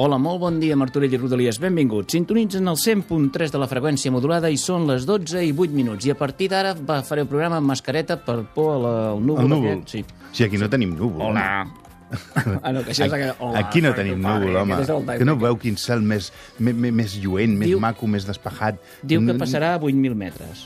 Hola, molt bon dia, Martorell i Rodalies. Benvinguts. Sintonitzen el 100.3 de la freqüència modulada i són les 12 i 8 minuts. I a partir d'ara va faré el programa amb mascareta per por al núvol. El núvol? Aquest. Sí. Sí, aquí no tenim núvol. Hola. ah, no, que això és aquell... Hola, Aquí no tenim núvol, home. Que no veu quin cel més, més, més lluent, més Diu- maco, més despejat. Diu que Mm, passarà a 8.000 metres.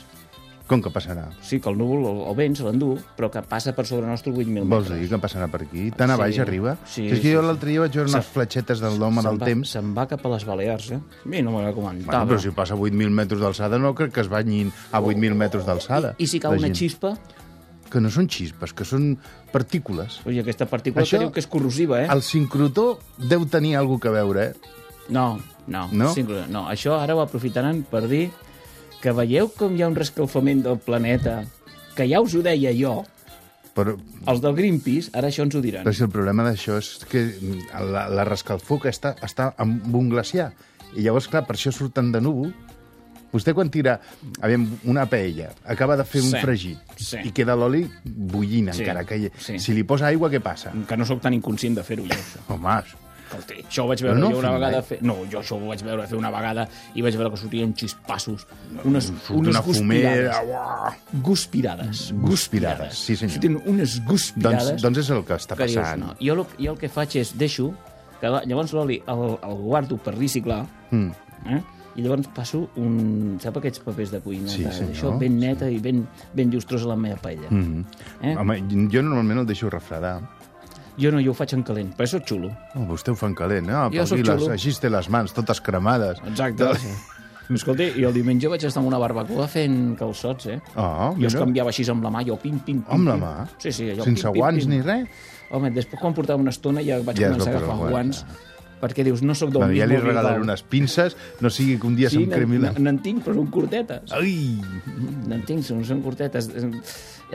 Com que passarà? Sí, que el núvol, el, el vent se l'endú, però que passa per sobre nostre 8.000 metres. Vols dir que passarà per aquí? Tan a Sí. baix arriba? Sí, és que jo sí, l'altre dia vaig veure unes fletxetes de l'home Se'n del va, temps. Se'n va cap a les Balears, eh? A mi no m'ho comentava. Bueno, però si passa 8.000 metres d'alçada, no crec que es banyin a 8.000 metres d'alçada. I, I si cau una gent. xispa? Que no són xispes, que són partícules. Ui, aquesta partícula Això- que diu que és corrosiva, eh? El sincrotó deu tenir alguna que veure, eh? No, no, No? Sincro- no. Això ara ho aprofitaran per dir que veieu com hi ha un rescalfament del planeta, que ja us ho deia jo, Però, els del Greenpeace, ara això ens ho diran. però si el problema d'això és que la, la rescalfor que està, està amb un glaciar. I llavors, clar, per això surten de núvol. Vostè quan tira aviam, una paella, acaba de fer Sí, un fregit sí. i queda l'oli bullint Sí, encara. Que, sí. Si li posa aigua, què passa? Que no sóc tan inconscient de fer-ho jo, això. Home, Escolti, això ho vaig veure no jo una vegada... mai. Fer... No, jo això ho vaig veure fer una vegada i vaig veure que sortien xispassos, unes, surt unes una fumera... guspirades. Uah! Guspirades. Guspirades, sí, senyor. Sortien unes guspirades... Doncs, doncs és el que està que dius, passant. no. jo, el, jo el que faig és deixo, que la- llavors l'oli el, el guardo per reciclar, Mm. eh? i llavors passo un... Sap aquests papers de cuina? Sí, senyor, Això ben neta i ben, ben llustrosa la meva paella. Mm -hmm. Eh? Home, jo normalment el deixo refredar. Jo no, jo ho faig en calent, però això és xulo. Oh, vostè ho fa en calent, no? Jo sóc Aquí les, xulo. així té les mans totes cremades. Exacte. Escolti, i el diumenge vaig estar amb una barbacoa fent calçots, eh? Oh, Jo es mira. canviava així amb la mà, jo pim, pim, pim. Amb la pim. mà? Sí, sí, allò, Sense pim, pim, guants pim. ni res? Home, després quan portava una estona ja vaig Ja començar a agafar guants. guants, perquè dius, no sóc del Bueno, ja li mismo regalaré unes pinces, no sigui que un dia Sí, se'm cremi n- N'en tinc, però són curtetes. Ai! N'en tinc, són, són curtetes.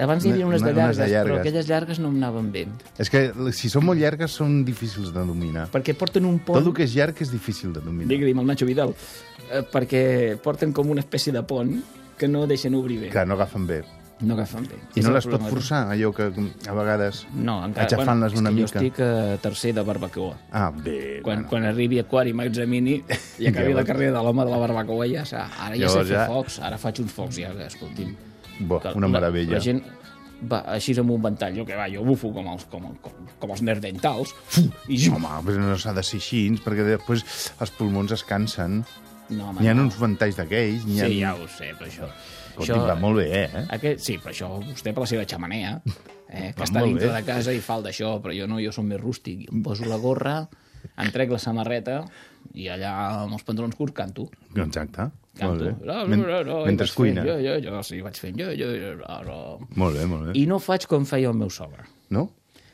Abans hi havia unes de Una- unes llargues, de llargues. però aquelles llargues no em anaven bé. És que si són molt llargues són difícils de dominar. Perquè porten un pont... Tot el que és llarg és difícil de dominar. Digue-li al Nacho Vidal. Eh, perquè porten com una espècie de pont que no deixen obrir bé. Que no agafen bé. No agafen bé. I no les pot forçar, allò que a vegades... No, encara... Aixafant-les bueno, una mica. Jo estic a tercer de barbacoa. Ah, bé. Quan, bueno. quan arribi a quart i m'examini i acabi la carrera de l'home de la barbacoa ja, ara ja sé fer ja- focs, ara faig uns focs ja, escolti'm. Bo, una la- meravella. La gent va així amb un ventall, jo que va, jo bufo com els, com, com, com els nerdentals, fu, i jo... Home, però no s'ha de ser així, perquè després els pulmons es cansen. No, home, N'hi ha no. uns ventalls d'aquells, ha... Sí, ja ho sé, però això... Escolti, va molt bé, eh? Aquest, sí, però això vostè per la seva xamanea, eh, que Va està molt dintre bé. de casa i fa el d'això, però jo no, jo som més rústic. Em poso la gorra, em trec la samarreta i allà amb els pantalons curts canto. Exacte. Molt Canto. bé. No, i Mentre vaig cuina. Jo, jo, jo, sí, vaig fent jo, jo, jo, no. Molt bé, molt bé. I no faig com feia el meu sogre. No?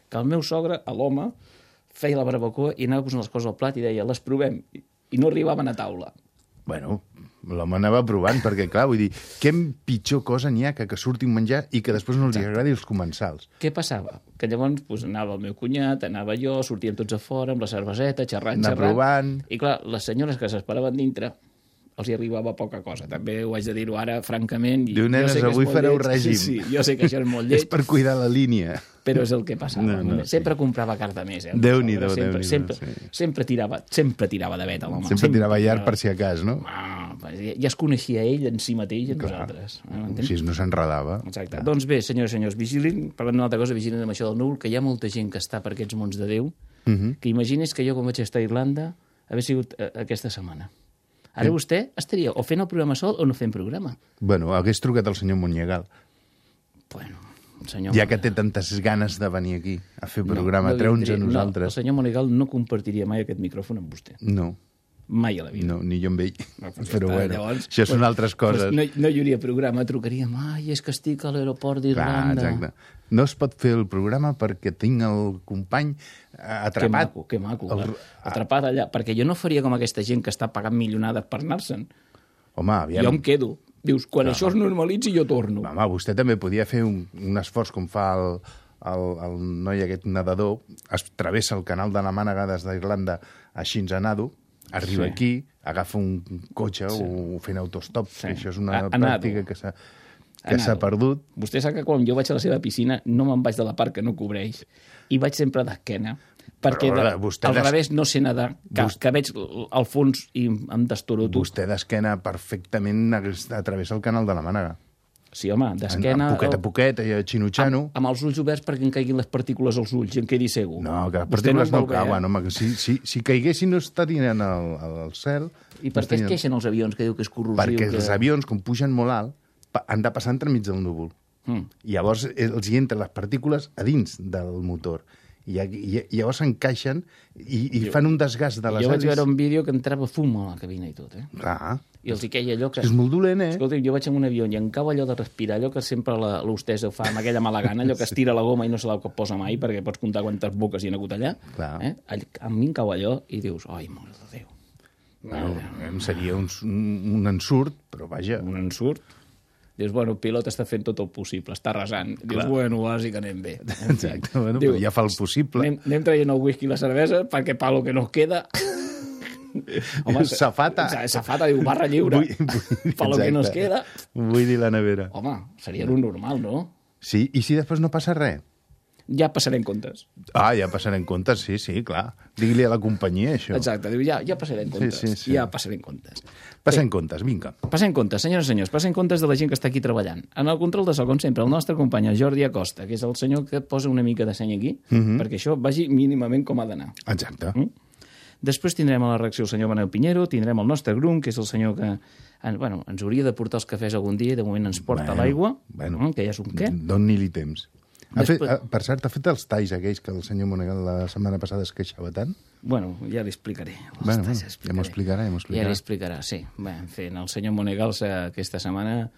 Que el meu sogre, a l'home, feia la barbacoa i anava posant les coses al plat i deia, les provem. I no arribaven a taula. Bueno, l'home anava provant, perquè, clar, vull dir, què pitjor cosa n'hi ha que que surti un menjar i que després no els agradi els comensals? Què passava? Que llavors pues, anava el meu cunyat, anava jo, sortíem tots a fora amb la cerveseta, xerrant, Anar xerrant. provant. I clar, les senyores que s'esperaven dintre els hi arribava poca cosa. També ho haig de dir-ho ara, francament. i Diu, nenes, és avui fareu lleig. règim. Sí, sí, jo sé que això és molt És lleig, per cuidar la línia. però és el que passava. No, no, sempre comprava carn de més. Eh, el Déu-n'hi-do, sempre, sempre, sí. sempre, tirava, sempre tirava de veta, l'home. Sempre tirava llarg per si a cas, no? Ah, ja es coneixia ell en si mateix i en nosaltres. Eh? Si no s'enredava. Exacte. Doncs bé, senyores i senyors, vigilin, parlant d'una altra cosa, vigilin amb això del núvol, que hi ha molta gent que està per aquests mons de Déu, Mhm. que imagines que jo, quan vaig estar a Irlanda, haver sigut eh, aquesta setmana. Ara vostè estaria o fent el programa sol o no fent programa. Bueno, hagués trucat al senyor Monyegal, Bueno, el senyor... ja que té tantes ganes de venir aquí a fer programa, no diré- a No, nosaltres. el senyor Monegal no compartiria mai aquest micròfon amb vostè. No. Mai a la vida. No, ni jo amb ell. No, pues Però està, bueno, llavors, això són pues- altres Pues coses. no, no hi hauria programa, trucaríem, ai, és que estic a l'aeroport Clar, d'Irlanda. exacte. No es pot fer el programa perquè tinc el company eh, Que atrapat. maco, que maco. El- El... Atrapat allà. Perquè jo no faria com aquesta gent que està pagant milionades per anar-se'n. Home, aviam. Jo em quedo. Dius, quan això es normalitzi jo torno. Home, vostè també podia fer un, un esforç com fa el, el, el noi aquest nedador, es travessa el canal de la Mànega des d'Irlanda així a nado, arriba Sí. aquí, agafa un cotxe sí. o fent autostop, Sí. això és una A- a pràctica que s'ha A que s'ha perdut. Vostè sap que quan jo vaig a la seva piscina no me'n vaig de la part que no cobreix i vaig sempre d'esquena perquè Però, de, vostè al des- revés no sé nedar, que, Vos- que veig al fons i em destoroto. Vostè d'esquena perfectament atravessa el canal de la Mànega. Sí, home, En, d'esquena... en poquet a poquet, allò, xinutxano. amb els ulls oberts perquè em caiguin les partícules als ulls i em quedi segur. No, que les partícules no, veu bé, cauen, eh? home. que Si, si, si caiguessin no estarien al, al cel. I no per què es queixen els avions que diu que és corrosiu? Perquè que... els avions, com pugen molt alt, han de passar entremig del núvol. Mm. I llavors eh, els hi entren les partícules a dins del motor. I, i, i llavors s'encaixen i, i fan un desgast de les Jo vaig veure un vídeo que entrava fum a la cabina i tot, eh? Clar, I els hi queia allò que... és molt dolent, eh? Escolta, jo vaig en un avió i em cau allò de respirar, allò que sempre l'hostessa ho fa amb aquella mala gana, allò que es tira la goma i no se la posa mai perquè pots comptar quantes boques hi ha hagut allà. Clar. Eh? All- A mi em cau allò i dius, ai, mare de Déu. Bueno, em seria un, un, ensurt, però vaja. Un ensurt. Dius, bueno, el pilot està fent tot el possible, està resant. Dius, Clar. bueno, bàsic que anem bé. Exacte, bueno, però ja fa el possible. Anem, anem traient el whisky i la cervesa perquè pa lo que nos queda... Safata. sa- Safata, diu, barra lliure. pa lo que nos queda... Vull dir la nevera. Home, seria lo normal, no? Sí, i si després no passa res? Ja passarem comptes. Ah, ja passarem comptes, sí, sí, clar. Digui-li a la companyia, això. Exacte, diu, ja, ja passarem comptes. sí, sí. Ja passarem comptes. Passem comptes, vinga. Passem comptes, senyores i senyors, passem comptes de la gent que està aquí treballant. En el control de so, com sempre, el nostre company, el Jordi Acosta, que és el senyor que posa una mica de seny aquí, Mhm. perquè això vagi mínimament com ha d'anar. Exacte. Mm? Després tindrem a la reacció el senyor Manel Pinheiro, tindrem el nostre grum, que és el senyor que en, bueno, ens hauria de portar els cafès algun dia i de moment ens porta Bueno, l'aigua, bueno. mm, que ja és un què. Doni-li temps. Ha fet, Després- ah, per cert, ha fet els talls aquells que el senyor Monegal la setmana passada es queixava tant? Bueno, ja li explicaré. Els Bueno, talls bueno, ja m'ho explicarà, ja m'ho explicarà. Ja li explicarà, sí. Bé, en fi, el senyor Monegal aquesta setmana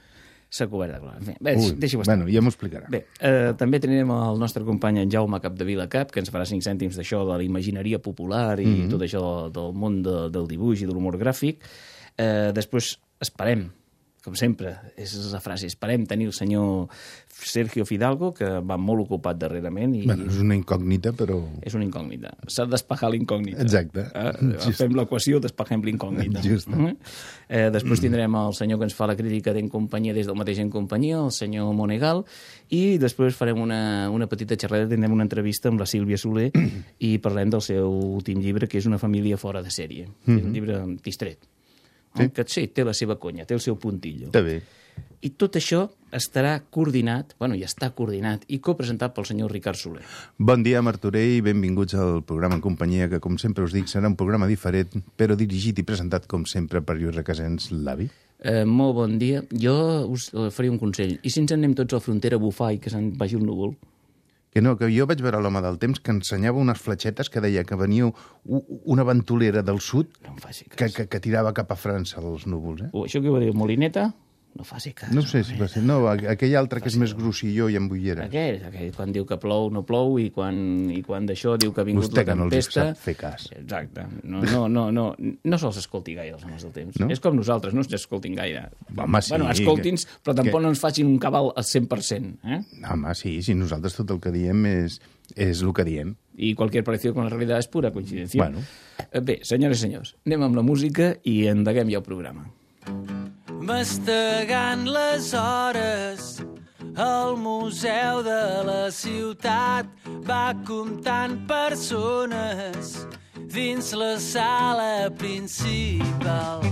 s'ha cobert de gloria. Bé, deixi-ho estar. bueno, ja m'ho explicarà. Bé, eh, també tenim el nostre company en Jaume Capdevila Cap, que ens farà cinc cèntims d'això de la imagineria popular i mm -hmm. tot això del món de, del dibuix i de l'humor gràfic. Eh, després esperem, com sempre, és la frase, esperem tenir el senyor Sergio Fidalgo, que va molt ocupat darrerament i Bueno, és una incògnita, però... és una incògnita. S'ha de despejar l'incògnita. Exacte. Eh? Just. Fem l'equació, despejem l'incògnita. Just. Eh? Eh, després tindrem el senyor que ens fa la crítica d'en companyia des del mateix en companyia, el senyor Monegal, i després farem una, una petita xerrada, tindrem una entrevista amb la Sílvia Soler i parlem del seu últim llibre, que és Una família fora de sèrie. És un llibre distret. Sí. Que sí, té la seva conya, té el seu puntillo. Està bé. I tot això estarà coordinat, bueno, ja està coordinat, i copresentat pel senyor Ricard Soler. Bon dia, Martorell, i benvinguts al programa en companyia, que, com sempre us dic, serà un programa diferent, però dirigit i presentat, com sempre, per Lluís Requesens, l'avi. Eh, molt bon dia. Jo us faria un consell. I si ens en anem tots a la frontera a bufar i que se'n vagi el núvol? Que no, que jo vaig veure l'home del temps que ensenyava unes fletxetes que deia que venia una ventolera del sud No que, que, que tirava cap a França els núvols, eh? O això que va dir Molineta? No faci cas. No sé si va ser... No, aqu- aquell altre que és més grossilló i amb ulleres. Aquell, aquell, quan diu que plou, no plou, i quan, i quan d'això diu que ha vingut Vostè la que no els tempesta... sap fer cas. Exacte. No, no, no, no, no se'ls escolti gaire, els homes del temps. No? És com nosaltres, no ens escoltin gaire. Home, sí, Bueno, escolti'ns, però tampoc que- no ens facin un cabal al 100%. Eh? Home, sí, sí, nosaltres tot el que diem és, és el que diem. y cualquier parecido con la realidad es pura coincidencia. Bueno. Eh, Bé, senyores i senyors, anem amb la música i endeguem ja el programa. Mastegant les hores, el museu de la ciutat va comptant persones dins la sala principal.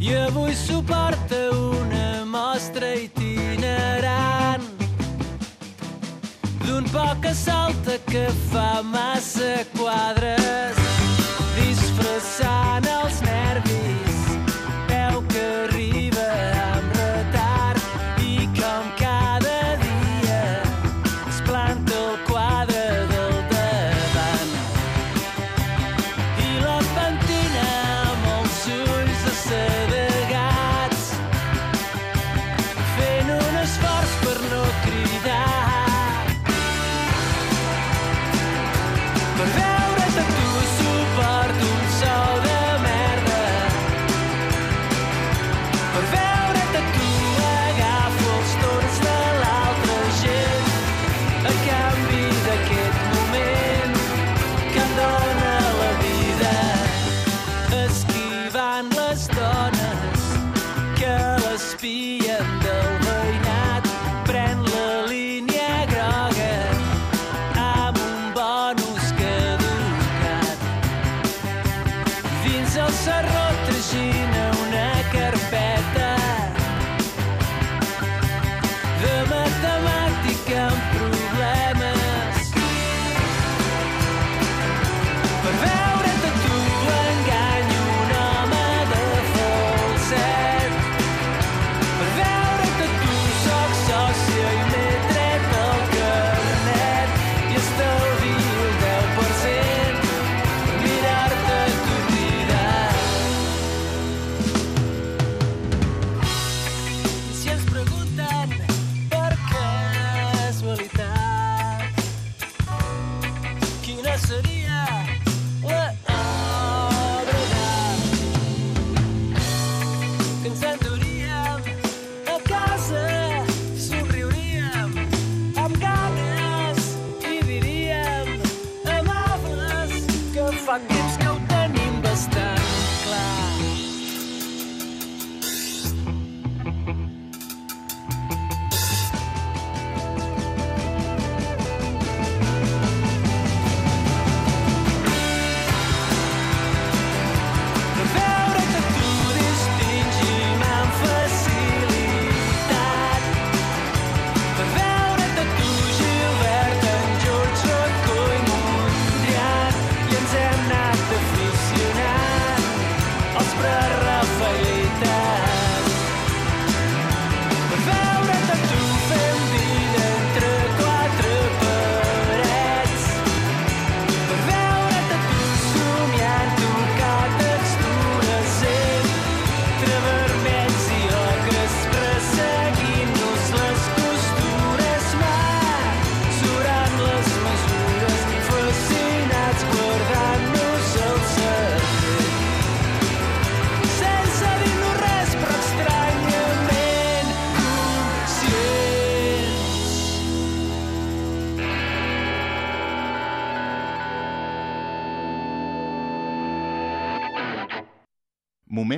I avui suporta una mostra itinerant d'un poc que salta que fa massa quadres disfressant els nervis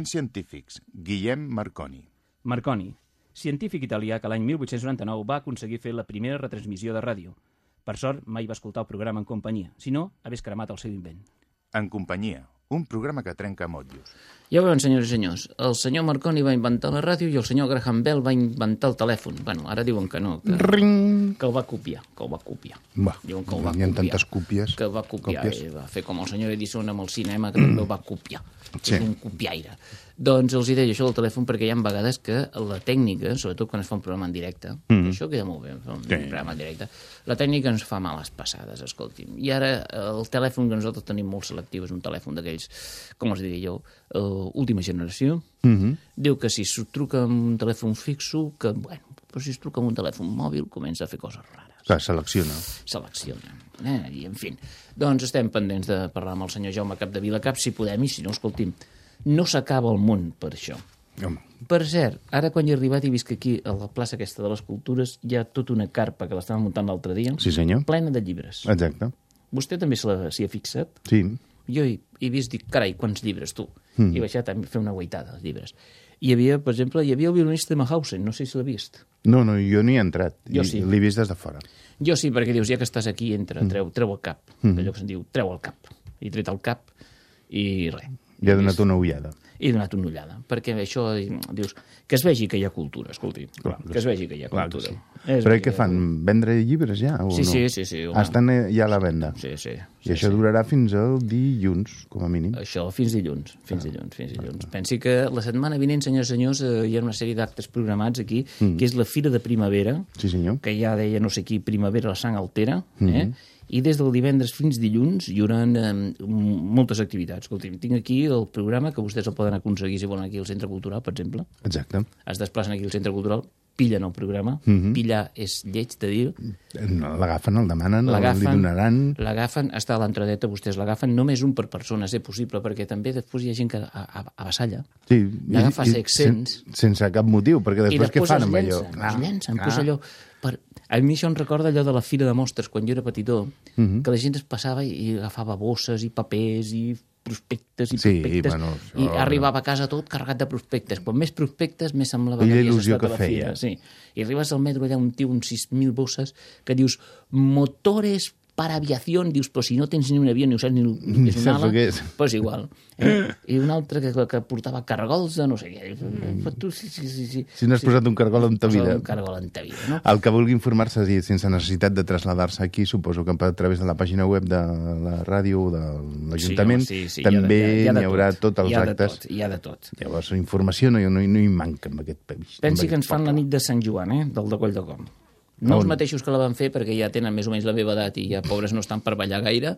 Moments científics. Guillem Marconi. Marconi, científic italià que l'any 1899 va aconseguir fer la primera retransmissió de ràdio. Per sort, mai va escoltar el programa en companyia, si no, hagués cremat el seu invent. En companyia. Un programa que trenca motllos. Ja ho veuen, senyors i senyors, el senyor Marconi va inventar la ràdio i el senyor Graham Bell va inventar el telèfon. Bueno, ara diuen que no, que, Ring! que el va copiar, que el va copiar. Va, Diuen que el va hi ha copiar. tantes còpies. Que el va copiar, Còpies. i va fer com el senyor Edison amb el cinema, que també el va copiar. Sí. És un copiaire. Doncs els hi deia això del telèfon perquè hi ha vegades que la tècnica, sobretot quan es fa un programa en directe, mm. això queda molt bé, fer un Sí. programa en directe, la tècnica ens fa males passades, escolti'm. I ara el telèfon que nosaltres tenim molt selectiu és un telèfon d'aquells, com els diria jo, uh, última generació. Mm -hmm. Diu que si es truca amb un telèfon fixo, que, bueno, però si es truca amb un telèfon mòbil comença a fer coses rares Clar, selecciona. selecciona. Eh? I, en fi, doncs estem pendents de parlar amb el senyor Jaume Capdevila Cap, si podem, i si no, escolti'm, no s'acaba el món per això. Home, Per cert, ara quan hi he arribat he vist que aquí, a la plaça aquesta de les Cultures, hi ha tota una carpa que l'estaven muntant l'altre dia, sí senyor. plena de llibres. Exacte. Vostè també s'hi ha fixat? Sí. Jo he, he vist, dic, carai, quants llibres, tu. Mm. I he baixat a fer una guaitada, els llibres. Hi havia, per exemple, hi havia el violinista de Mahausen, no sé si l'ha vist. No, no, jo no hi he entrat. Jo sí. L'he vist des de fora. Jo sí, perquè dius, ja que estàs aquí, entra, treu, treu el cap. Mm. Allò que se'n diu, treu el cap. I tret el cap i res. Ja ha donat una ullada. I he donat una ullada. Perquè això, dius, que es vegi que hi ha cultura, escolti. Clar, que es vegi que hi ha Clar cultura. sí. Es Però què que- fan? Vendre llibres ja o Sí, no? sí, sí, sí, home. Estan eh, ja a la venda. Sí, sí. I sí, això sí. durarà fins al dilluns, com a mínim. Això fins dilluns, fins dilluns, fins dilluns. Pensi que la setmana vinent, senyors i senyors, eh, hi ha una sèrie d'actes programats aquí, mm. que és la Fira de Primavera, Sí, senyor. que ja deia no sé qui, Primavera la sang altera, eh? I des del divendres fins dilluns hi haurà eh, moltes activitats. Escolti'm, tinc aquí el programa que vostès el poden aconseguir si volen aquí al Centre Cultural, per exemple. Exacte. Es desplacen aquí al Centre Cultural, pillen el programa, pillar és lleig de dir, No, L'agafen, el demanen, el- li l'agafen, donaran... l'agafen, està a l'entradeta, vostès l'agafen, només un per persona, és possible, perquè també després hi ha gent que a- a- avasalla. Sí, N'agafa i- i 600. sen- Sense cap motiu, perquè I després, què fan es amb allò? llencen, es llencen, pues allò... Per... A mi això em recorda allò de la fira de mostres, quan jo era petitó, Mhm. que la gent es passava i agafava bosses i papers i prospectes i Sí, prospectes bueno, i això- arribava a casa tot carregat de prospectes. Quan més prospectes, més semblava I que havies estat a que la feia. fira. Sí. I arribes al metro allà un tio amb 6.000 bosses que dius motores para aviación, dius, però si no tens ni un avió ni ho saps ni, ni Ni és un saps ala, que és. pues igual. Eh? I un altre que, que portava cargols de no sé què. Però tu, sí, sí, sí, sí. Si no has posat un cargol en ta vida. Un cargol en ta vida, no? El que vulgui informar-se sí, sense necessitat de traslladar-se aquí, suposo que a través de la pàgina web de la ràdio o de l'Ajuntament, Sí, sí, sí, hi ha també hi ha- hi ha n'hi haurà tot. tots els Hi ha actes. tot, hi ha de tot. Llavors, informació no, no, no hi manca en aquest país. Pensi en que ens fan la nit de Sant Joan, eh? del de Coll de Com. No els mateixos que la van fer, perquè ja tenen més o menys la meva edat i ja pobres no estan per ballar gaire,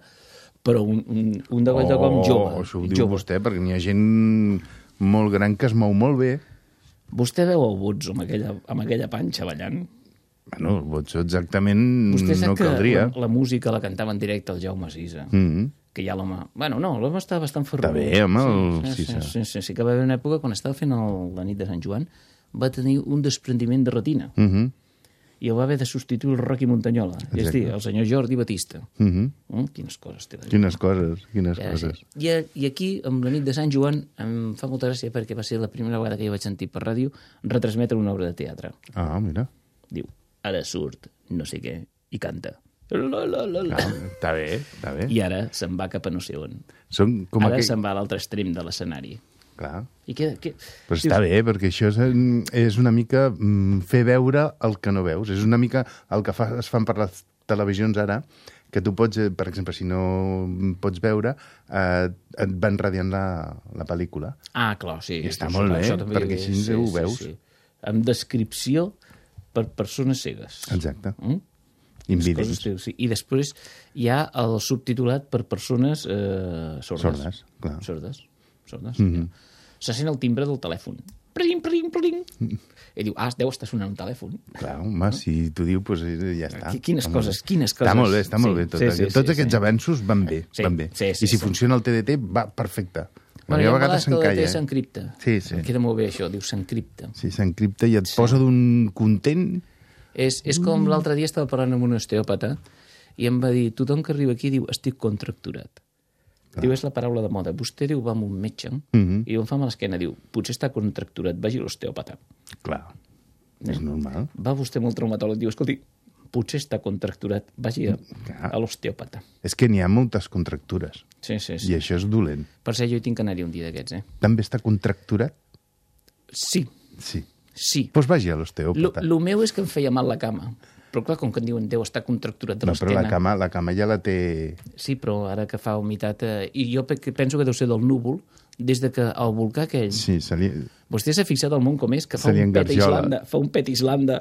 però un, un, un de Coll de Com jove. Oh, això ho diu jove. vostè, perquè n'hi ha gent molt gran que es mou molt bé. Vostè veu el Buts amb aquella, amb aquella panxa ballant? Bueno, el Botxo exactament Vostè no caldria. la, la música la cantava en directe el Jaume Sisa. Mm -hmm. que ja l'home... Bueno, no, l'home estava bastant ferrut. bé, home, el sí, sí, Sisa. sí, sí, sí, que va haver una època, quan estava fent el, la nit de Sant Joan, va tenir un desprendiment de retina. Mm -hmm. I el va haver de substituir el Rocky Montanyola, és a dir, el senyor Jordi Batista. Mm -hmm. Mm, quines coses té. Quines coses, quines Eh, coses. sí. I, a- I aquí, amb la nit de Sant Joan, em fa molta gràcia perquè va ser la primera vegada que jo vaig sentir per ràdio retransmetre una obra de teatre. Ah, mira. Diu, ara surt no sé què i canta. La, la, la, la. Ah, està bé, està bé. I ara se'n va cap a no sé on. Són com ara aquell... se'n va a l'altre extrem de l'escenari. Clar. I què, què... Però està bé, perquè això és, és una mica mm, fer veure el que no veus. És una mica el que fa, es fan per les televisions ara, que tu pots, eh, per exemple, si no pots veure, eh, et van radiant la, la pel·lícula. Ah, clar, sí. I està això- molt bé, això també perquè així ho veus. Amb descripció per persones cegues. Exacte. Mm? Invidents. Sí. I després hi ha el subtitulat per persones eh, sordes. Sordes, clar. Sordes. Sordes. Mm -hmm. Se sent el timbre del telèfon. Pling, pling, pling. I diu, ah, deu estar sonant un telèfon. Clar, home, si t'ho diu, doncs eh, ja està. Qui- quines Està molt coses, quines Està coses. molt bé, està molt Sí, bé. Tot, sí, sí, sí, tots sí, aquests sí. avenços van bé, Sí, van bé. sí, sí, I si sí. funciona el TDT, va perfecte. Bueno, hi ha vegades s'encalla. eh? s'encripta. Sí, sí. Queda molt bé això, diu s'encripta. Sí, s'encripta i et posa d'un content... És, és Mm. com l'altre dia estava parlant amb un osteòpata i em va dir, tothom que arriba aquí diu, estic contracturat. Diu, és la paraula de moda. Vostè diu, va amb un metge Mhm. i em fa mal l'esquena. Diu, potser està contracturat, vagi a l'osteòpata. Clar, és normal. Va vostè amb el traumatòleg, diu, escolti, potser està contracturat, vagi a, Clar. a l'osteòpata. És que n'hi ha moltes contractures. Sí, sí, I sí. això és dolent. Per ser jo hi tinc que anar-hi un dia d'aquests, eh? També està contracturat? Sí, Sí. sí. Doncs vagi a Lo, l'osteòpata. lo meu és que em feia mal la cama. Però clar, com que em diuen, deu estar contracturat de No, però l'esquena. la cama, la cama ja la té... Sí, però ara que fa humitat... Eh, I jo penso que deu ser del núvol, des de que el volcà aquell... Sí, se li... Vostè s'ha fixat al món com és, que fa un pet a. Islanda, fa un pet a Islanda.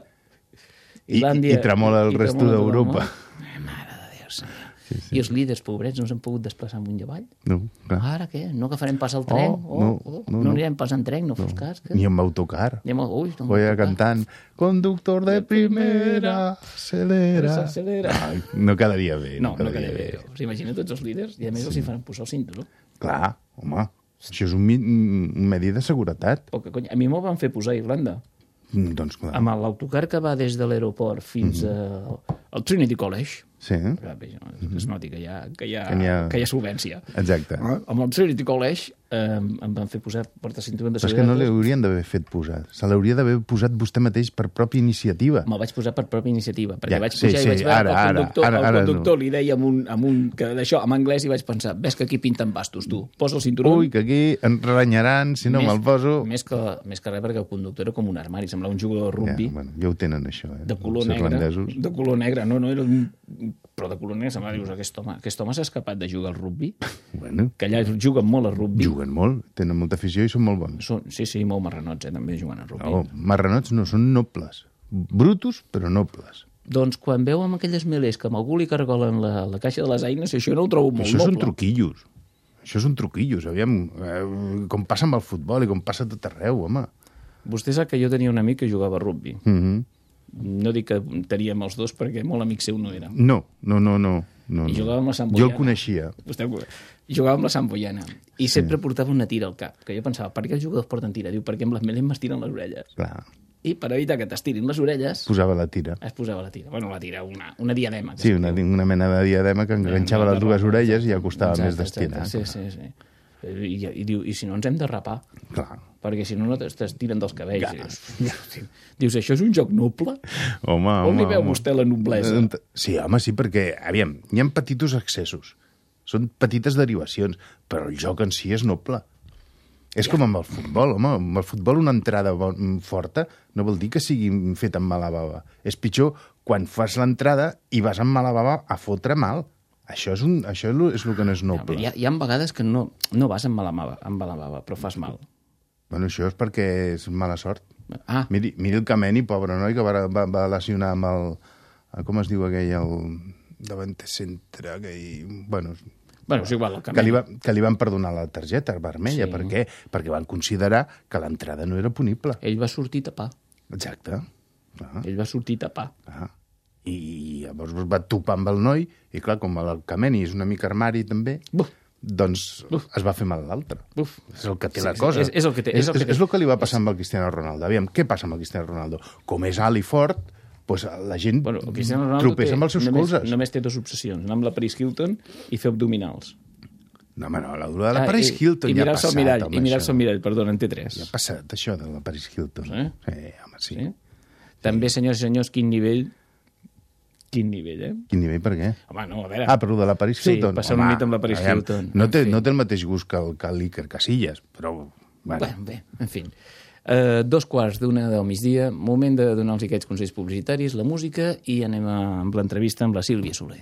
I- i tremola el resto tremola tot d'Europa. món. Eh, Mare de Déu, senyor. Sí, sí. I els líders pobrets no s'han pogut desplaçar amunt i avall? No, clar. Ara què? No agafarem pas el tren? Oh, no, oh, no, no, no. anirem pas en tren, no, fos cas. Que... Ni amb autocar. Anem a... Ui, no Voy a cantant Conductor de primera, acelera. S'acelera. Ai, no quedaria bé. No, no quedaria bé. S'imagina tots els líders i a més els hi fan posar el cinturó. Clar, home, això és un, mi- un medi de seguretat. O que, cony, a mi m'ho van fer posar a Irlanda. Mm, Doncs clar. Amb l'autocar que va des de l'aeroport fins Mhm. a, al Trinity College. Sí, es noti que hi ha, que hi ha, Que ha- que hi ha solvència. exacte. Amb el Trinity College eh, em van fer posar porta cinturons de Però és que no seguretat. l'haurien d'haver fet posar. Se l'hauria d'haver posat vostè mateix per pròpia iniciativa. Me'l vaig posar per pròpia iniciativa, perquè Ja, vaig pujar sí, i vaig veure ara, el conductor, ara, el ara conductor no. li deia amb un, amb un que d'això, en anglès, i vaig pensar, ves que aquí pinten bastos, tu. Posa el cinturó. Ui, que aquí em renyaran si no me'l poso. Més que, més que res, perquè el conductor era com un armari, semblava un jugador de Ja, rugby. bueno, ja ho tenen, això. Eh? de color negre, irlandesos. de color negre, no, no era un... però de color negre, semblava, dius, aquest home, aquest home s'ha escapat de jugar al rugby, Bueno, que allà juguen molt al rugby. Juguen molt, tenen molta afició i són molt bons. Són, sí, sí, molt marranots, eh, també juguen al rugby. No, marranots no, són nobles. Brutos, però nobles. Doncs quan veu amb aquelles melers que amb algú li cargolen la, la caixa de les eines, això no ho trobo molt Això són noble. truquillos. Això són truquillos, aviam. Eh, com passa amb el futbol i com passa a tot arreu, home. Vostè sap que jo tenia un amic que jugava a rugby. Mm -hmm. No dic que teníem els dos perquè molt amic seu no era. No, no, no, no. no, I no. jugava amb la Sant Jo el coneixia. Vostè ho- jugava amb la Sant Boiana i sempre portava una tira al cap, que jo pensava, per què els jugadors porten tira? Diu, perquè amb les melers m'estiren les orelles. Clar, I per evitar que t'estirin les orelles, posava la tira. es posava la tira. Bueno, la tira, una, una diadema. Sí, una, una mena de diadema que enganxava les dues orelles i ja exacte. costava més Exacte, d'estirar. exacte, Sí, sí, sí. I, i, diu, I si no ens hem de rapar, Clar. perquè si no no t'es- t'estiren dels cabells. Dius, dius, això és un joc noble? Home, On home, li veu home. vostè la noblesa? Sí, home, sí, perquè, aviam, hi ha petits excessos. Són petites derivacions, però el joc en si és noble. És com amb el futbol, home. Amb el futbol una entrada bon, forta no vol dir que sigui feta amb mala bava. És pitjor quan fas l'entrada i vas amb mala bava a fotre mal. Això és, un, això és, el que no és noble. Hi ha, hi ha vegades que no, no vas amb mala, mava, amb mala bava, però fas mal. Bueno, això és perquè és mala sort. Ah, Miri, miri el Cameni, pobre noi, que va, va, va lesionar amb el... Com es diu aquell? El davanter centre, aquell... Bueno, bueno, és igual, el que li, va, que li van perdonar la targeta vermella. Sí. Per què? Perquè van considerar que l'entrada no era punible. Ell va sortir a tapar. Exacte. Ah, Ell va sortir a tapar. ah. I llavors va topar amb el noi, i clar, com el Cameni és una mica armari també, Buf. doncs es va fer mal l'altre. És el que té Sí, la cosa. és- és el que té- és el que és, té. és el que li va passar amb el Cristiano Ronaldo. Aviam, què passa amb el Cristiano Ronaldo? Com és alt i fort, doncs la gent Bueno, tropessa té, amb els seus només, colzes. només té dues obsessions, anar amb la Paris Hilton i fer abdominals. No, home, no, la dura de la Ah, Paris i, Hilton i ja ha passat, mirall, home, I mirar-se al mirall, perdona, en té tres. Ja ha passat, això de la Paris Hilton. Sí? Sí, home, sí. Sí? També, senyors i senyors, quin nivell... Quin nivell, eh? Quin nivell, per què? Home, no, a veure... Ah, però de la Paris Sí, Hilton? passar una nit amb la Paris Hilton. No té, no té el mateix gust que el, que l'Iker Casillas, però... Bueno, Bueno, bé, en fi. Uh, dos quarts d'una del migdia, moment de donar-los aquests consells publicitaris, la música, i anem a, amb l'entrevista amb la Sílvia Soler.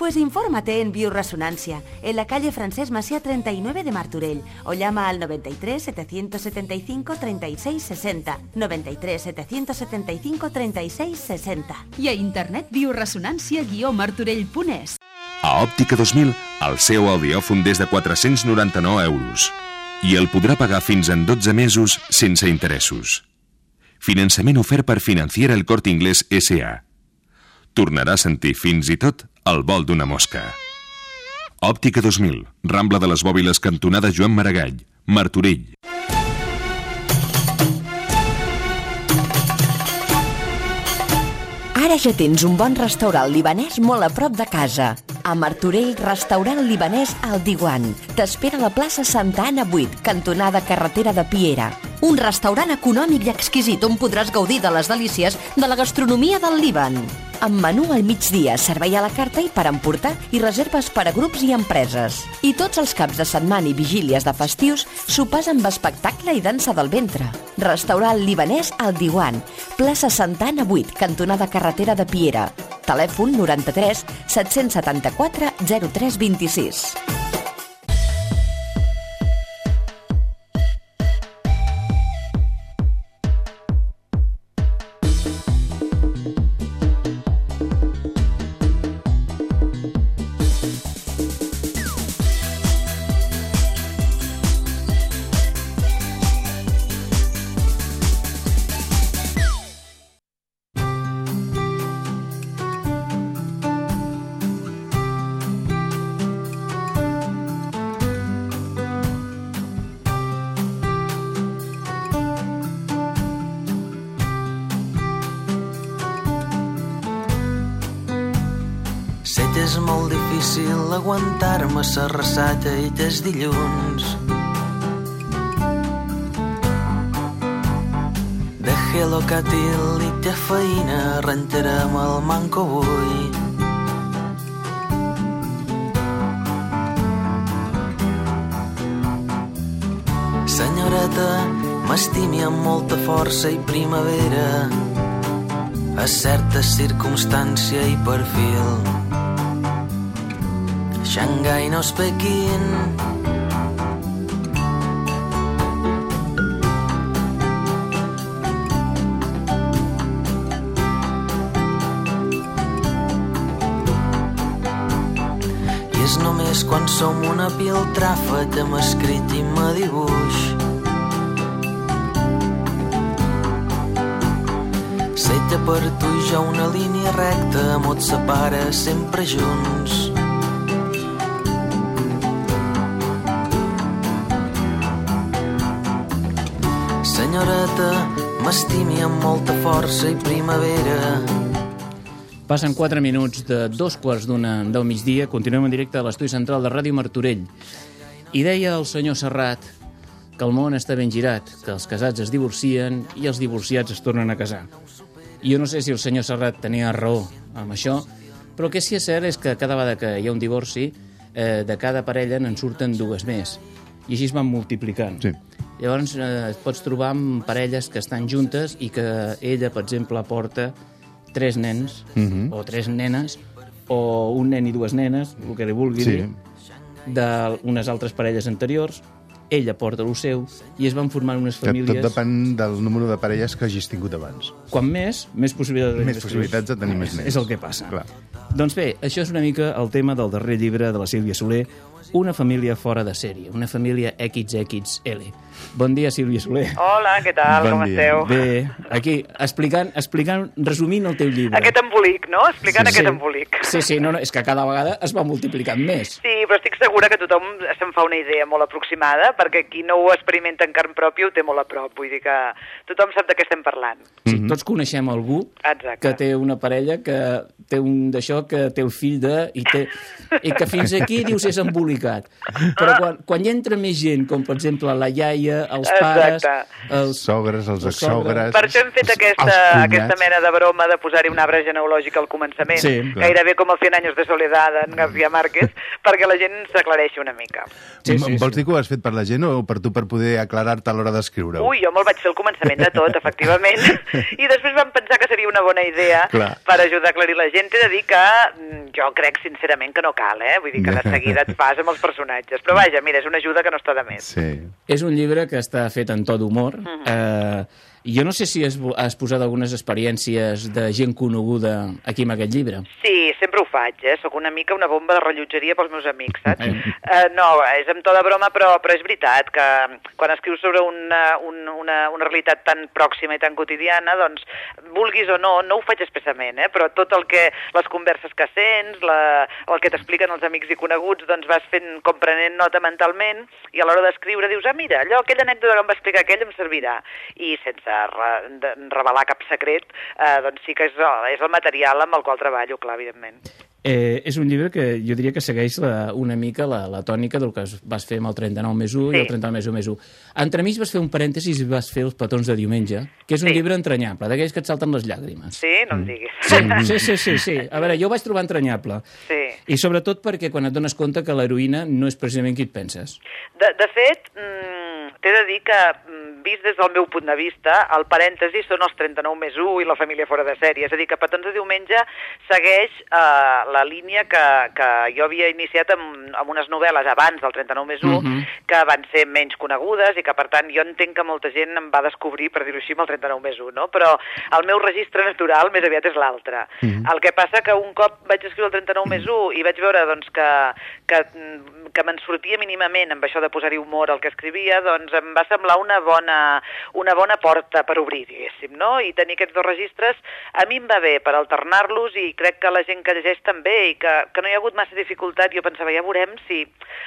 Pues infórmate en Bioresonancia, en la calle Francés Masía 39 de Marturell, o llama al 93 775 36 60. 93 775 36 60. I a internet bioresonància-martorell.es. A Òptica 2000, el seu audiòfon des de 499 euros. I el podrà pagar fins en 12 mesos sense interessos. Finançament ofert per Financiera el Corte Inglés S.A. Tornarà a sentir fins i tot el vol d'una mosca. Òptica 2000, Rambla de les Bòbiles, cantonada Joan Maragall, Martorell. Ara ja tens un bon restaurant libanès molt a prop de casa. A Martorell, restaurant libanès al Diwan. T'espera a la plaça Santa Anna 8, cantonada carretera de Piera. Un restaurant econòmic i exquisit on podràs gaudir de les delícies de la gastronomia del Líban. Amb menú al migdia, servei a la carta i per emportar i reserves per a grups i empreses. I tots els caps de setmana i vigílies de festius, sopars amb espectacle i dansa del ventre. Restaurant libanès al Diwan, plaça Santa Anna 8, cantonada carretera de Piera. Telèfon 93 774 0326. Aguantar-me sa ressaca i tes dilluns. Dejé lo catil i te feina, rentarem el manco avui. Senyoreta, m'estimi amb molta força i primavera, a certa circumstància i perfil. Xangai no és Pequín. I és només quan som una piltrafa que m'ha escrit i me dibuix. Que per tu hi ha una línia recta, mot separa sempre junts. Senyoreta, m'estimi amb molta força i primavera. Passen 4 minuts de dos quarts d'una del migdia. Continuem en directe a l'estudi central de Ràdio Martorell. I deia el senyor Serrat que el món està ben girat, que els casats es divorcien i els divorciats es tornen a casar. I jo no sé si el senyor Serrat tenia raó amb això, però el que sí que és cert és que cada vegada que hi ha un divorci, eh, de cada parella n'en surten dues més. I així es van multiplicant. Sí. Llavors eh, et pots trobar amb parelles que estan juntes i que ella, per exemple, porta tres nens Mhm. o tres nenes o un nen i dues nenes, el que li vulgui Sí. dir, d'unes altres parelles anteriors, ella porta el seu i es van formant unes Que famílies... tot depèn del número de parelles que hagis tingut abans. Quan més, més possibilitats de Més tenir possibilitats de tenir més nens. És el que passa. Clar. Doncs bé, això és una mica el tema del darrer llibre de la Sílvia Soler, Una família fora de sèrie, una família XXL. Bon dia, Sílvia Soler. Hola, què tal? bon Com dia. esteu? Bé, aquí, explicant, explicant, resumint el teu llibre. Aquest embolic, no? Explicant Sí. aquest Sí. embolic. Sí, sí, no, no, és que cada vegada es va multiplicant més. Sí, però estic segura que tothom se'n fa una idea molt aproximada, perquè qui no ho experimenta en carn pròpia ho té molt a prop. Vull dir que tothom sap de què estem parlant. Sí, tots coneixem algú Exacte. que té una parella que té un d'això, que té el fill de... I, té, i que fins aquí dius és embolicat. Però quan, quan hi entra més gent, com per exemple la iaia, els pares, els Sogres, els els exsogres... Per això hem fet aquesta, els aquesta mena de broma de posar-hi un arbre genealògic al començament, Sí, clar. gairebé com el 100 anys de soledat en García Márquez, perquè la gent s'aclareixi una mica. Sí, sí, Vols dir que ho has fet per la gent o per tu per poder aclarar-te a l'hora d'escriure-ho? Ui, jo me'l vaig fer al començament de tot, efectivament, i després vam pensar que seria una bona idea Clar. per ajudar a aclarir la gent. T'he de dir que mm, jo crec sincerament que no cal, eh? Vull dir que de seguida et fas amb els personatges. Però vaja, mira, és una ajuda que no està de més. Sí. És un llibre que està fet en to d'humor. Mhm. eh, jo no sé si has, has posat algunes experiències de gent coneguda aquí en aquest llibre. Sí, sempre ho faig, eh? Sóc una mica una bomba de rellotgeria pels meus amics, saps? Eh. Uh, no, és amb to de broma, però, però és veritat que quan escrius sobre una, un, una, una realitat tan pròxima i tan quotidiana, doncs, vulguis o no, no ho faig expressament, eh? però tot el que, les converses que sents, la, el que t'expliquen els amics i coneguts, doncs vas fent, com prenent nota mentalment, i a l'hora d'escriure dius, ah, mira, allò, aquella anècdota que em va explicar aquell em servirà. I sense re, de, revelar cap secret, eh, doncs sí que és, és el material amb el qual treballo, clar, evidentment. Eh, és un llibre que jo diria que segueix la, una mica la, la tònica del que vas fer amb el 39 més 1 Sí. i el 39 més 1 més 1. Entremig vas fer un parèntesis i vas fer els petons de diumenge, que és un Sí. llibre entranyable, d'aquells que et salten les llàgrimes. Sí, no em diguis. Sí, sí, sí, sí, sí. A veure, jo ho vaig trobar entranyable. Sí. I sobretot perquè quan et dones compte que l'heroïna no és precisament qui et penses. De, de fet, mm, t'he de dir que, mm, vist des del meu punt de vista, el parèntesi són els 39 més 1 i la família fora de sèrie. És a dir, que Petons de diumenge segueix eh, la línia que, que jo havia iniciat amb, amb unes novel·les abans del 39 més 1, Mhm. que van ser menys conegudes i que, per tant, jo entenc que molta gent em va descobrir, per dir-ho així, amb el 39 més 1, no? Però el meu registre natural més aviat és l'altre. Mhm. El que passa que un cop vaig escriure el 39 més 1 i vaig veure doncs, que, que, que me'n sortia mínimament amb això de posar-hi humor al que escrivia, doncs em va semblar una bona, una bona porta per obrir, diguéssim, no? I tenir aquests dos registres a mi em va bé per alternar-los i crec que la gent que llegeix també i que, que no hi ha hagut massa dificultat. Jo pensava, ja veurem si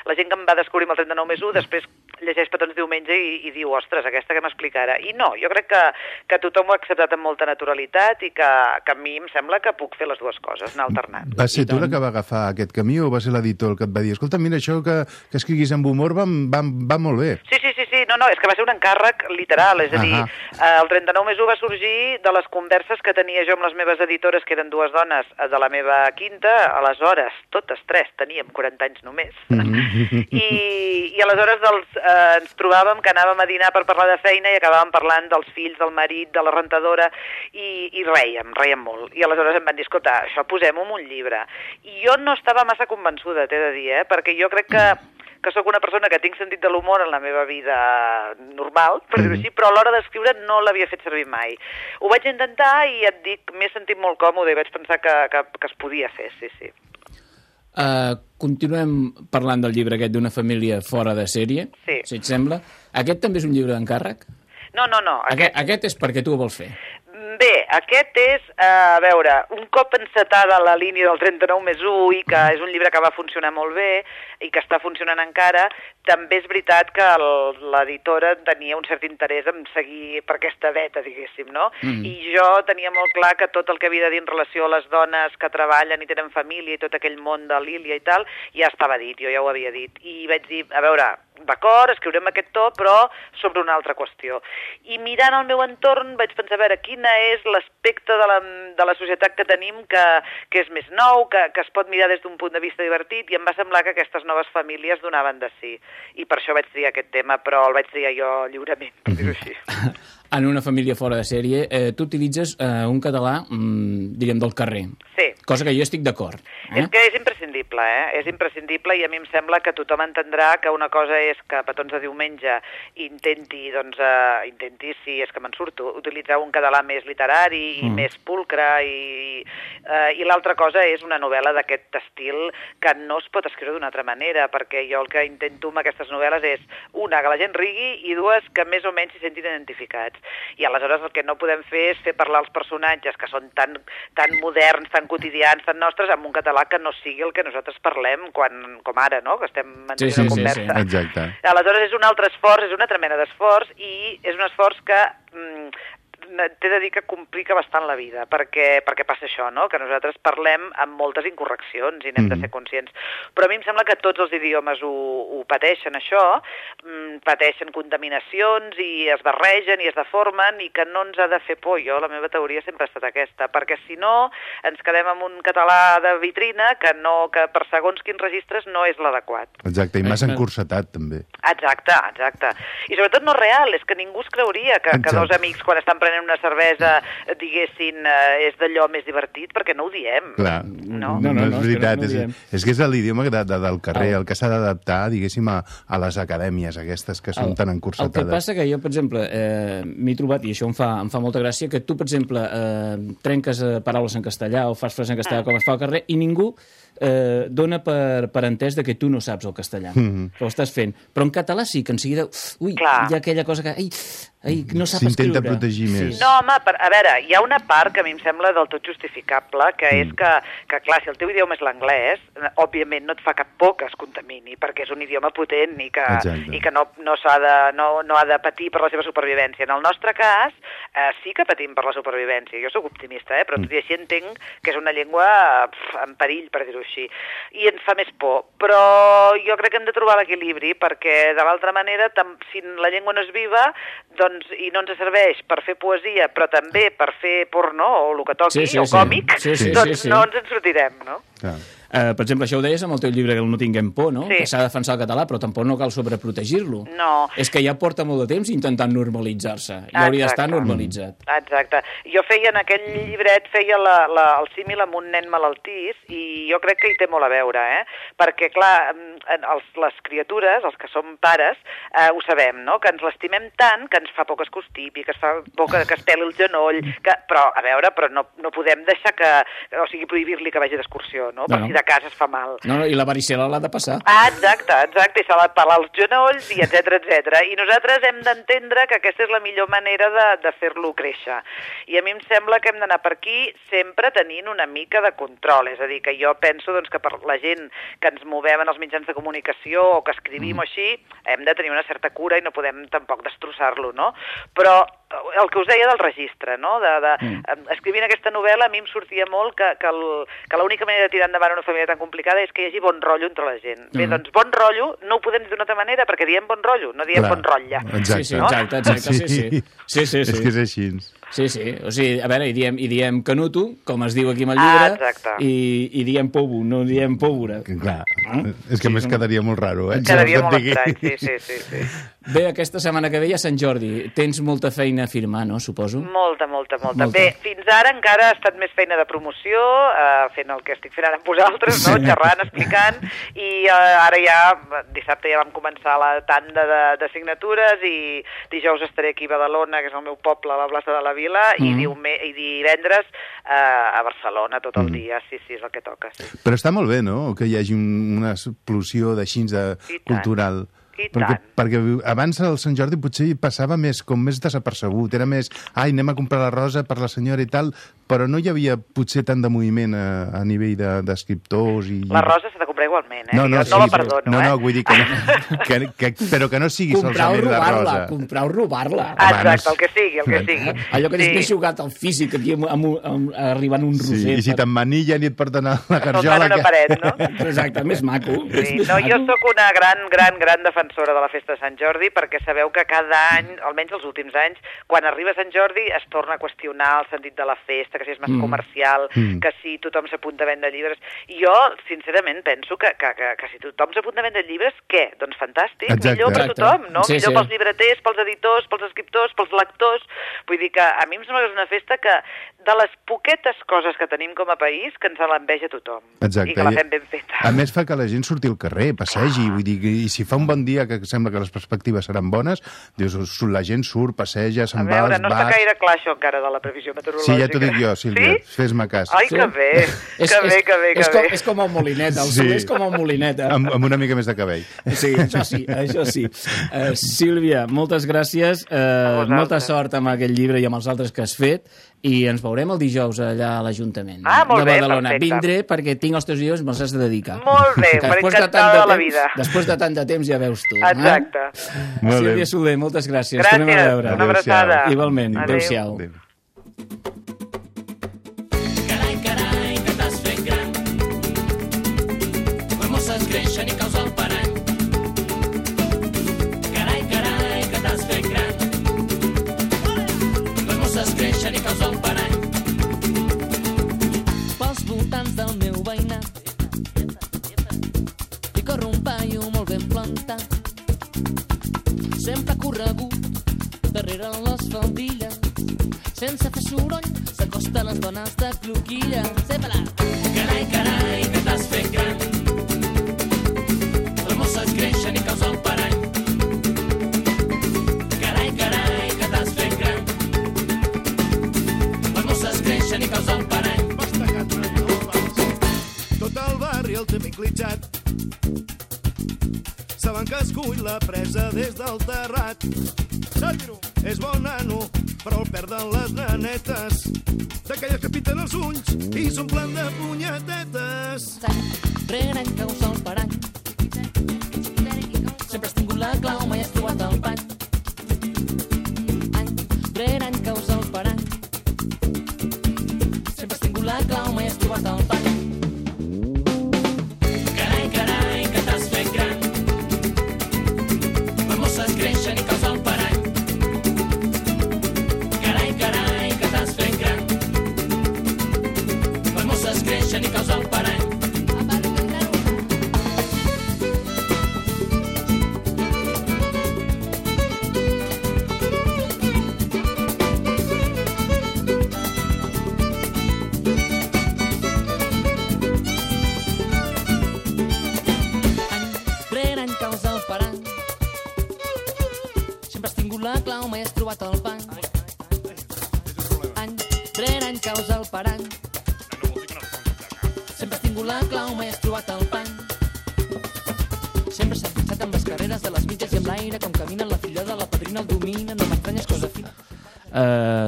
la gent que em va descobrir amb el 39 més 1 després llegeix Petons diumenge i, i diu, ostres, aquesta que m'explica ara. I no, jo crec que, que tothom ho ha acceptat amb molta naturalitat i que, que a mi em sembla que puc fer les dues coses, anar alternant. Va ser tu la que va agafar aquest camí o va ser l'editor el que et va dir escolta, mira, això que, que escriguis amb humor va, va, va molt bé? Sí, sí, sí, sí, no, no, és que va ser un encàrrec literal, és a dir, eh, el 39 més 1 va sorgir de les converses que tenia jo amb les meves editores, que eren dues dones eh, de la meva quinta, aleshores, totes tres, teníem 40 anys només, i, i aleshores doncs, eh, ens trobàvem que anàvem a dinar per parlar de feina i acabàvem parlant dels fills, del marit, de la rentadora, i, i reiem, reiem molt. I aleshores em van dir, escolta, això posem-ho en un llibre. I jo no estava massa convençuda, t'he de dir, eh? perquè jo crec que que sóc una persona que tinc sentit de l'humor en la meva vida normal, per dir-ho així, però a l'hora d'escriure no l'havia fet servir mai. Ho vaig intentar i et dic, m'he sentit molt còmode i vaig pensar que, que, que es podia fer, sí, sí. Uh, continuem parlant del llibre aquest d'una família fora de sèrie, Sí. si et sembla. Aquest també és un llibre d'encàrrec? No, no, no. Aquest, aquest és perquè tu ho vols fer. Bé, aquest és, eh, a veure, un cop encetada la línia del 39 més 1 i que és un llibre que va funcionar molt bé i que està funcionant encara, també és veritat que l'editora tenia un cert interès en seguir per aquesta veta, diguéssim, no? Mm. I jo tenia molt clar que tot el que havia de dir en relació a les dones que treballen i tenen família i tot aquell món de l'Ília i tal, ja estava dit, jo ja ho havia dit. I vaig dir, a veure, d'acord, escriurem aquest to, però sobre una altra qüestió. I mirant el meu entorn vaig pensar, a veure, quina és l'aspecte de, la, de la societat que tenim que, que és més nou, que, que es pot mirar des d'un punt de vista divertit, i em va semblar que aquestes noves famílies donaven de sí. I per això vaig triar aquest tema, però el vaig triar jo lliurement, per dir-ho així. en una família fora de sèrie, eh, tu utilitzes eh, un català, mm, diríem, del carrer. Sí. Cosa que jo estic d'acord. Eh? És que és imprescindible, eh? És imprescindible i a mi em sembla que tothom entendrà que una cosa és que a petons de diumenge intenti, doncs, eh, intenti, si és que me'n surto, utilitzar un català més literari i Mm. més pulcre i, eh, i l'altra cosa és una novel·la d'aquest estil que no es pot escriure d'una altra manera, perquè jo el que intento amb aquestes novel·les és, una, que la gent rigui i dues, que més o menys s'hi sentin identificats. I aleshores el que no podem fer és fer parlar els personatges que són tan, tan moderns, tan quotidians, tan nostres, amb un català que no sigui el que nosaltres parlem quan, com ara, no?, que estem mantenint Sí, sí, una sí, conversa. sí. Exacte. Aleshores és un altre esforç, és una altra mena d'esforç i és un esforç que mm, t'he de dir que complica bastant la vida, perquè, perquè passa això, no? que nosaltres parlem amb moltes incorreccions i n'hem de Mhm. ser conscients. Però a mi em sembla que tots els idiomes ho, ho pateixen, això, mm, pateixen contaminacions i es barregen i es deformen i que no ens ha de fer por. Jo, la meva teoria sempre ha estat aquesta, perquè si no ens quedem amb un català de vitrina que, no, que per segons quins registres no és l'adequat. Exacte, i massa encursetat, també. Exacte, exacte. I sobretot no real, és que ningú es creuria que, que dos amics quan estan prenent una cervesa eh, diguessin eh, és d'allò més divertit, perquè no ho diem. Clar, No. no, No, no, és no, és que veritat. no ho és, és que és l'idioma de, de, del carrer, Ah. el que s'ha d'adaptar, diguéssim, a, a les acadèmies aquestes que són El- tan El que encursetades. passa que jo, per exemple, eh, m'he trobat, i això em fa, em fa molta gràcia, que tu, per exemple, eh, trenques eh, paraules en castellà o fas frases en castellà com es fa al carrer i ningú eh, dona per, per entès de que tu no saps el castellà, Mhm. que ho estàs fent. Però en català sí, que en seguida, uf, ui, Clar. hi ha aquella cosa que, ai, ai no sap S'intenta escriure. protegir més. No, home, per, a veure, hi ha una part que a mi em sembla del tot justificable, que és que, que, clar, si el teu idioma és l'anglès, òbviament no et fa cap por que es contamini, perquè és un idioma potent i que, Exacte. i que no, no, s'ha de, no, no ha de patir per la seva supervivència. En el nostre cas, eh, sí que patim per la supervivència. Jo sóc optimista, eh, però tot i així entenc que és una llengua pf, en perill, per dir-ho així, i ens fa més por. Però jo crec que hem de trobar l'equilibri, perquè de l'altra manera, tam, si la llengua no és viva, doncs, i no ens serveix per fer poesia, però també per fer porno, o el que toqui, Sí, sí, o còmic, Sí, sí, doncs sí, sí. no ens en sortirem, no? Clar. Eh, per exemple, això ho deies amb el teu llibre, el No tinguem por, no? Sí. Que s'ha de defensar el català, però tampoc no cal sobreprotegir-lo. No. És que ja porta molt de temps intentant normalitzar-se. I hauria d'estar normalitzat. Exacte. Jo feia en aquell llibret, feia la, la, el símil amb un nen malaltís i jo crec que hi té molt a veure, eh? Perquè, clar, en els, les criatures, els que som pares, eh, ho sabem, no? Que ens l'estimem tant que ens fa por que es constipi, que es fa por que, que es peli el genoll, que... però, a veure, però no, no podem deixar que... O sigui, prohibir-li que vagi d'excursió, no? Per No, no. si de casa es fa mal. No, no, i la varicela l'ha de passar. Ah, exacte, exacte, i se l'ha de pelar els genolls, i etc etc. I nosaltres hem d'entendre que aquesta és la millor manera de, de fer-lo créixer. I a mi em sembla que hem d'anar per aquí sempre tenint una mica de control, és a dir, que jo penso doncs, que per la gent que ens movem en els mitjans de comunicació o que escrivim o així, hem de tenir una certa cura i no podem tampoc destrossar-lo, no? Però el que us deia del registre, no? De, de, mm. Escrivint aquesta novel·la a mi em sortia molt que, que, el, que l'única manera de tirar endavant una família tan complicada és que hi hagi bon rotllo entre la gent. Bé, Mhm. doncs bon rotllo no ho podem dir d'una altra manera perquè diem bon rotllo, no diem Clar. bon rotlle. Exacte. Sí, sí, exacte, exacte, sí, sí. Sí, sí, És sí. que és així. Sí, sí. O sigui, a veure, i diem, i diem canuto, com es diu aquí amb el Ah, llibre, exacte. i, i diem povo, no diem pòvora. Clar. És que a més quedaria molt raro, eh? Quedaria Segons molt estrany, sí, sí, sí, sí. Bé, aquesta setmana que ve ha Sant Jordi. Tens molta feina a firmar, no, suposo? Molta, molta, molta, Molta. Bé, fins ara encara ha estat més feina de promoció, eh, fent el que estic fent ara amb vosaltres, no? Sí. xerrant, explicant, i eh, ara ja, dissabte ja vam començar la tanda de, de signatures i dijous estaré aquí a Badalona, que és el meu poble, a la plaça de la Vila, i, Mhm. diume, i divendres eh, a Barcelona tot el Mhm. dia, sí, sí, és el que toca. Sí. Però està molt bé, no?, que hi hagi un, una explosió d'així de cultural. I perquè, tant. perquè abans el Sant Jordi potser hi passava més, com més desapercebut, era més, ai, anem a comprar la rosa per la senyora i tal, però no hi havia potser tant de moviment a, a nivell de- d'escriptors i... La rosa s'ha de comprar igualment, eh? No, no, jo sí, no la sí. perdono, no, eh? no, vull dir que, no, que, que, però que no sigui Comprar solament la robar-la, rosa. comprar o robar-la. Exacte, el que sigui, el que sigui. Allò que Sí. sí. jugat al físic aquí amb, amb, amb, arribant un Sí, roser. I si t'emmanillen i et porten a la Soltant garjola... una que- paret, no? Exacte, més maco. Sí, més no, jo maco. sóc una gran, gran, gran defensora de la festa de Sant Jordi perquè sabeu que cada any, almenys els últims anys, quan arriba Sant Jordi es torna a qüestionar el sentit de la festa, que si és més Mm. comercial, Mm. que si tothom s'apunta a vendre llibres. Jo, sincerament, penso penso que, que, que, que si tothom s'apunta a vendre llibres, què? Doncs fantàstic, Exacte. millor per Exacte. tothom, no? Sí, millor sí. pels llibreters, pels editors, pels escriptors, pels lectors... Vull dir que a mi em sembla que és una festa que de les poquetes coses que tenim com a país que ens l'enveja tothom. Exacte. I que la fem ben feta. A més, fa que la gent surti al carrer, passegi, vull dir, i si fa un bon dia que sembla que les perspectives seran bones, dius, su- la gent surt, passeja, A se'n veure, va, no es està gaire clar això encara de la previsió meteorològica. Sí, ja t'ho dic jo, Sílvia, Sí? fes-me cas. Ai, que bé, que bé, que bé, que és, bé. Com, és com el molinet, el Sí. sí. és com el molinet. Eh? Amb, amb una mica més de cabell. Sí, això sí, això sí. Uh, Sílvia, moltes gràcies, uh, molta sort amb aquest llibre i amb els altres que has fet, i ens veurem el dijous allà a l'Ajuntament Ah, de bé, Badalona. perfecte. Vindré perquè tinc els teus llibres i me'ls has de dedicar. Molt bé, Que per després de tant de la temps- vida. Després de tant de temps ja veus tu. Exacte. Eh? Molt bé. Sílvia Soler, moltes gràcies. Gràcies, Tornem a veure. una abraçada. Igualment, Adéu. adéu-siau. Adéu. Carai, carai, que t'has fet gran. Les mosses creixen i caus el parany. Carai, carai, que t'has fet gran. Les mosses creixen i caus plantat. Sempre ha corregut darrere les faldilles. Sense fer soroll, s'acosta a les dones de cloquilla. Terrat. Sàtiro és bon nano, però el perden les nanetes. D'aquelles que pinten els ulls i s'omplen de punyetetes. en caus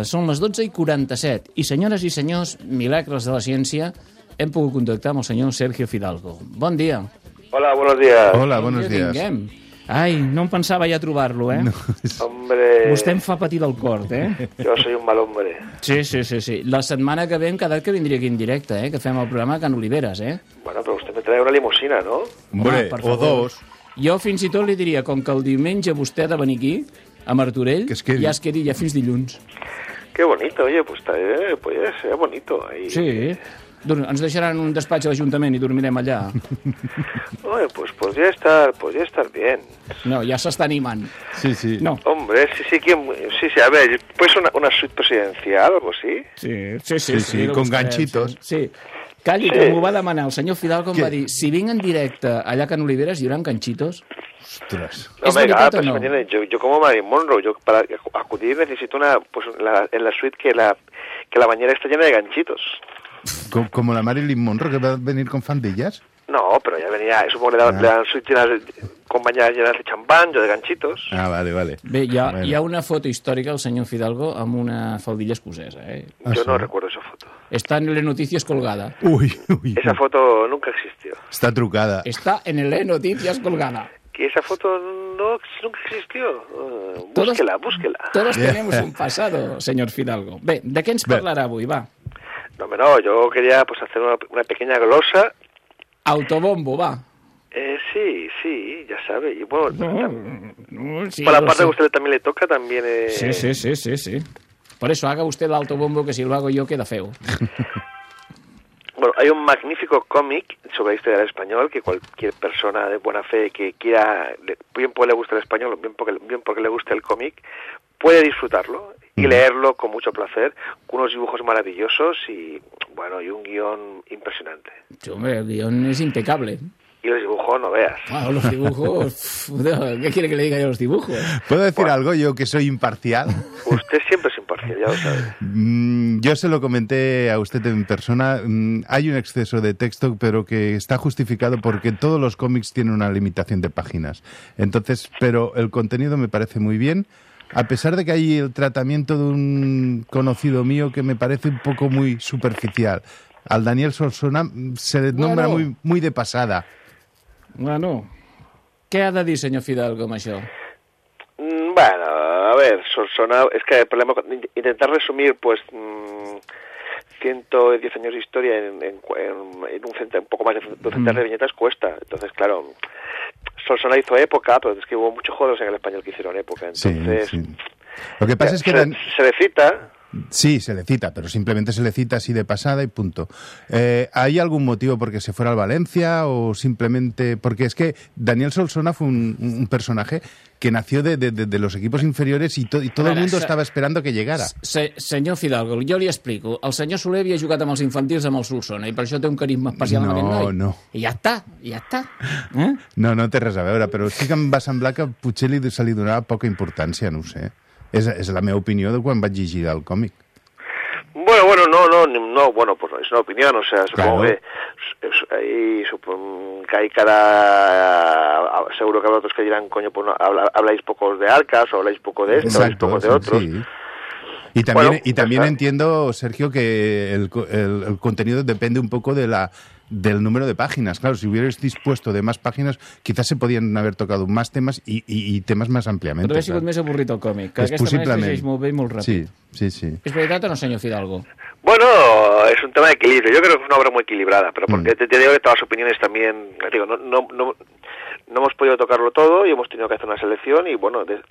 són les 12 i 47 i senyores i senyors, milagres de la ciència, hem pogut contactar amb el senyor Sergio Fidalgo. Bon dia. Hola, buenos días. Hola, Bon buenos dia días. tinguem. Ai, no em pensava ja trobar-lo, eh? No. Hombre, Vostè em fa patir del cor, eh? yo soy un mal hombre. Sí, sí, sí, sí. La setmana que ve hem quedat que vindria aquí en directe, eh? Que fem el programa Can Oliveres, eh? Bueno, pero usted me trae una limusina, ¿no? Hombre, per o dos. Jo fins i tot li diria, com que el diumenge vostè ha de venir aquí, a Martorell, Que es quedi. ja es quedi ja fins dilluns. Qué bonito, oye, pues, está, eh, pues ser bonito. Ahí. Sí. Ens deixaran un despatx a l'Ajuntament i dormirem allà. Oye, pues podría estar, podría estar bien. No, ja s'està animant. Sí, sí. No. Hombre, sí, sí, ¿quién- sí, sí, a ver, pues una, una suite presidencial o algo así. Sí, sí, Sí, sí, lo con buscarem, ganchitos. Sí. Calli, Sí. que m'ho va demanar el senyor Fidalgo, em va dir, si vinc en directe allà a Can Oliveres hi haurà ganchitos? Ostres. No ¿Es me verdad diga, o no? mañana yo, yo como Marilyn Monroe, yo para acudir necesito una, pues la- en la suite que la, que la bañera está llena de ganchitos. Com, como la Marilyn Monroe, que va a venir con fandillas. No, pero ya venía, supongo que le dan, Ah. le dan suite llenas de- con bañeras llenas de champán, yo de ganchitos. Ah, vale, vale. Bé, hi ha, Bueno. hi ha una foto històrica del senyor Fidalgo amb una faldilla escocesa, eh? Ah, Yo sí? no recuerdo esa foto. Està en les noticias colgada. Ui, ui. Esa foto nunca existió. Està trucada. Està en el Noticias colgada. Que esa foto no, nunca existió. Uh, Todos- búsquela, búsquela. Todos Yeah. tenemos un pasado, senyor Fidalgo. Bé, de què ens parlarà avui, va? No, no, yo quería pues hacer una, una pequeña glosa. Autobombo, va. Eh, sí, sí, ya sabe. Y bueno, No, sí, por la parte que usted también le toca, también... Eh, Sí, sí, sí, sí, sí. Por eso haga usted el autobombo que si lo hago yo queda feo. Bueno, hay un magnífico cómic sobre la historia del español que cualquier persona de buena fe que quiera, bien porque le guste el español, bien porque, bien porque le guste el cómic, puede disfrutarlo y leerlo con mucho placer, con unos dibujos maravillosos y, bueno, y un guion impresionante. Hombre, el guion es impecable. Y los dibujos no veas. Ah, los dibujos... ¿Qué quiere que le diga yo a los dibujos? ¿Puedo decir algo yo que soy imparcial? Usted siempre es imparcial, ya lo sabe. Mm, Yo se lo comenté a usted en persona. Mm, Hay un exceso de texto, pero que está justificado porque todos los cómics tienen una limitación de páginas. Entonces, pero el contenido me parece muy bien. A pesar de que hay el tratamiento de un conocido mío que me parece un poco muy superficial. Al Daniel Solsona mm, se le nombra Bueno. muy, muy de pasada. Bueno, què ha de dir, senyor Fidalgo, amb això? Mm, Bueno, a ver, Solsona, es que el problema, intentar resumir, pues, mm, 110 años de historia en, en, cu- en- un, centa- un poco más de un centenar de viñetas cuesta. Entonces, claro, Solsona hizo época, pero es que hubo muchos juegos en el español que hicieron época. Entonces, sí. Lo que pasa es que... se, Dan- se le cita, Sí, se le cita, pero simplemente se le cita así de pasada y punto. Eh, ¿Hay algún motivo por qué se fuera al Valencia o simplemente...? Porque es que Daniel Solsona fue un, un personaje que nació de, de- de- los equipos inferiores y, to- y todo el mundo se- estava esperando que llegara. Se, senyor Fidalgo, jo li explico. El senyor Soler havia jugat amb els infantils amb el Solsona i per això té un carisma especial amb aquest No, noi. no. I ja està, ja està. Eh? No, no té res a veure, però sí que em va semblar que potser li, se li donava poca importància, no ho sé. És, és la meva opinió de quan vaig llegir el còmic. Bueno, bueno, no, no, no, bueno, pues es una opinión, o sea, supongo Claro. que es- ahí supongo que hay cada, seguro que habrá otros que dirán, coño, pues no, habláis pocos de arcas o habláis poco de esto, habláis poco de otros. sí. Y también, Bueno, y también está. entiendo, Sergio, que el, el- el contenido depende un poco de la del número de páginas. Claro, si hubierais dispuesto de más páginas, quizás se podían haber tocado más temas y, y- y temas más ampliamente. Però hauria sigut claro. més avorrit el còmic, que És aquesta manera es possiblement. llegeix molt bé i molt ràpid. Sí, sí, sí. És veritat o no, senyor Fidalgo? Bueno, es un tema de equilibrio. Yo creo que es una obra muy equilibrada, pero Mm. porque te, te digo que todas las opiniones también, digo, no, no, no hemos podido tocarlo todo y hemos tenido que hacer una selección y bueno, de-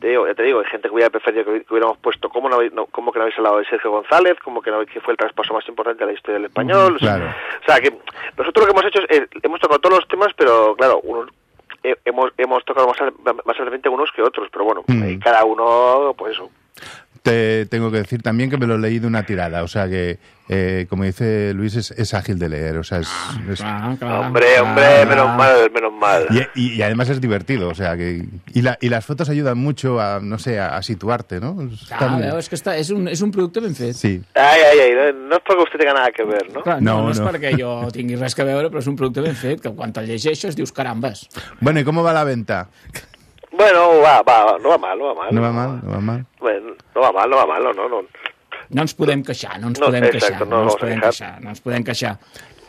te digo, ya te digo, hay gente que hubiera preferido que, hubi- que hubiéramos puesto cómo no, habéis- no, cómo que no habéis hablado de Sergio González, como que, no, que fue el traspaso más importante de la historia del español. Claro. O sea, que nosotros lo que hemos hecho es, eh, hemos tocado todos los temas, pero claro, unos, eh, hemos, hemos tocado más, más adelante unos que otros, pero bueno, Mm. cada uno, pues eso. Te tengo que decir también que me lo leí de una tirada, o sea que, eh, como dice Luis, es, es ágil de leer, o sea, es... es- Hombre, hombre, menos mal, menos mal. Y, y- y además es divertido, o sea que... Y, la- y las fotos ayudan mucho a, no sé, a, a situarte, ¿no? Está Ah, veu, és que està, és, un, és un producte ben fet. Sí. Ay, ay, ay, no, es porque usted tenga nada que ver, ¿no? Clar, no, No, no, és no. perquè jo tingui res que veure, però és un producte ben fet, que quan te'l llegeixes dius, carambes. Bueno, ¿y cómo va la venta? Bueno, va, va, no va mal, no va mal. ¿No va mal? ¿No va mal? Bueno, no va mal, no va mal, no, no, no. No ens podem queixar, no ens No, podem exacto, queixar, no no, ens podem queixar, no ens podem queixar.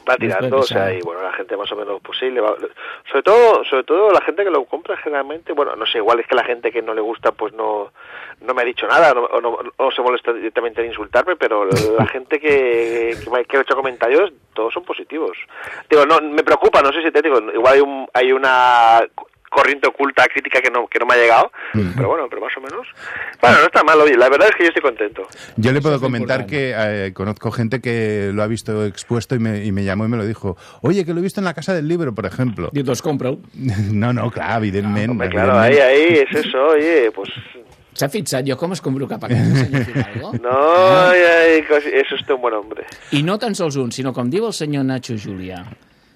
Va tirando, o sea, y bueno, la gente más o menos posible. va- sobre todo, sobre todo la gente que lo compra generalmente, bueno, no sé, igual es que la gente que no le gusta, pues no, no me ha dicho nada, no, o no, no se molesta directamente en insultarme, pero la gente que, que, me, que ha hecho comentarios, todos son positivos. Digo, no, me preocupa, no sé si te digo, igual hay, un, hay una corriente oculta crítica que no, que no me ha llegado, pero bueno, pero más o menos. Bueno, no está mal, oye, la verdad es que yo estoy contento. Yo le puedo comentar que eh, conozco gente que lo ha visto expuesto y me, y me llamó y me lo dijo. Oye, que lo he visto en la casa del libro, por ejemplo. Diu, doncs compra-ho. No, no, claro, evidentemente. Hombre, claro, ahí, ahí, es eso, oye, pues S'ha fixat jo com es compro cap a casa, senyor Fidalgo? No, ay, ay, casi- es usted un buen hombre. I no tan sols un, sinó com diu el senyor Nacho Julià,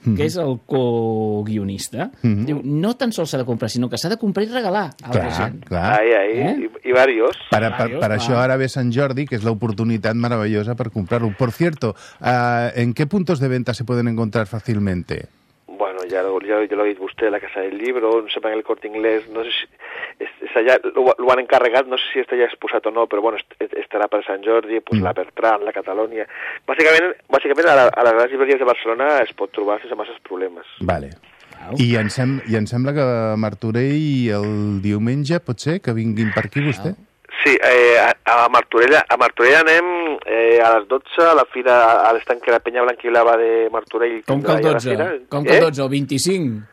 que és el co-guionista, Mhm. diu, no tan sols s'ha de comprar, sinó que s'ha de comprar i regalar a altra Clar, gent. clar. Ahí, ahí, ¿Eh? y, y varios. Para, per, Varios, per clar. això ara ve Sant Jordi, que es la oportunidad maravillosa para comprarlo. Por cierto, ah, ¿en qué puntos de venta se pueden encontrar fácilmente? Bueno, ya lo, ya, ya lo dicho usted, la casa del libro, no sepa en el corte inglés, no sé si es- esa ya lo, lo han encargado, no sé si está ya expuesto o no, pero bueno, est- estará para Sant Jordi, pues la Bertran, la Catalonia. Básicamente, básicamente a, la, a las grandes librerías de Barcelona es pot trobar sense masses problemes. Vale. I em, sem I em sembla que Martorell el diumenge pot ser que vinguin per aquí vostè? Sí, eh, a, a Martorella, a Martorella anem eh, a les 12 a la fira, a l'estanc que la Penya Blanca i Blava de Martorell. Com que el tindrà allà la 12? fira. Com que el Eh? 12? El 25?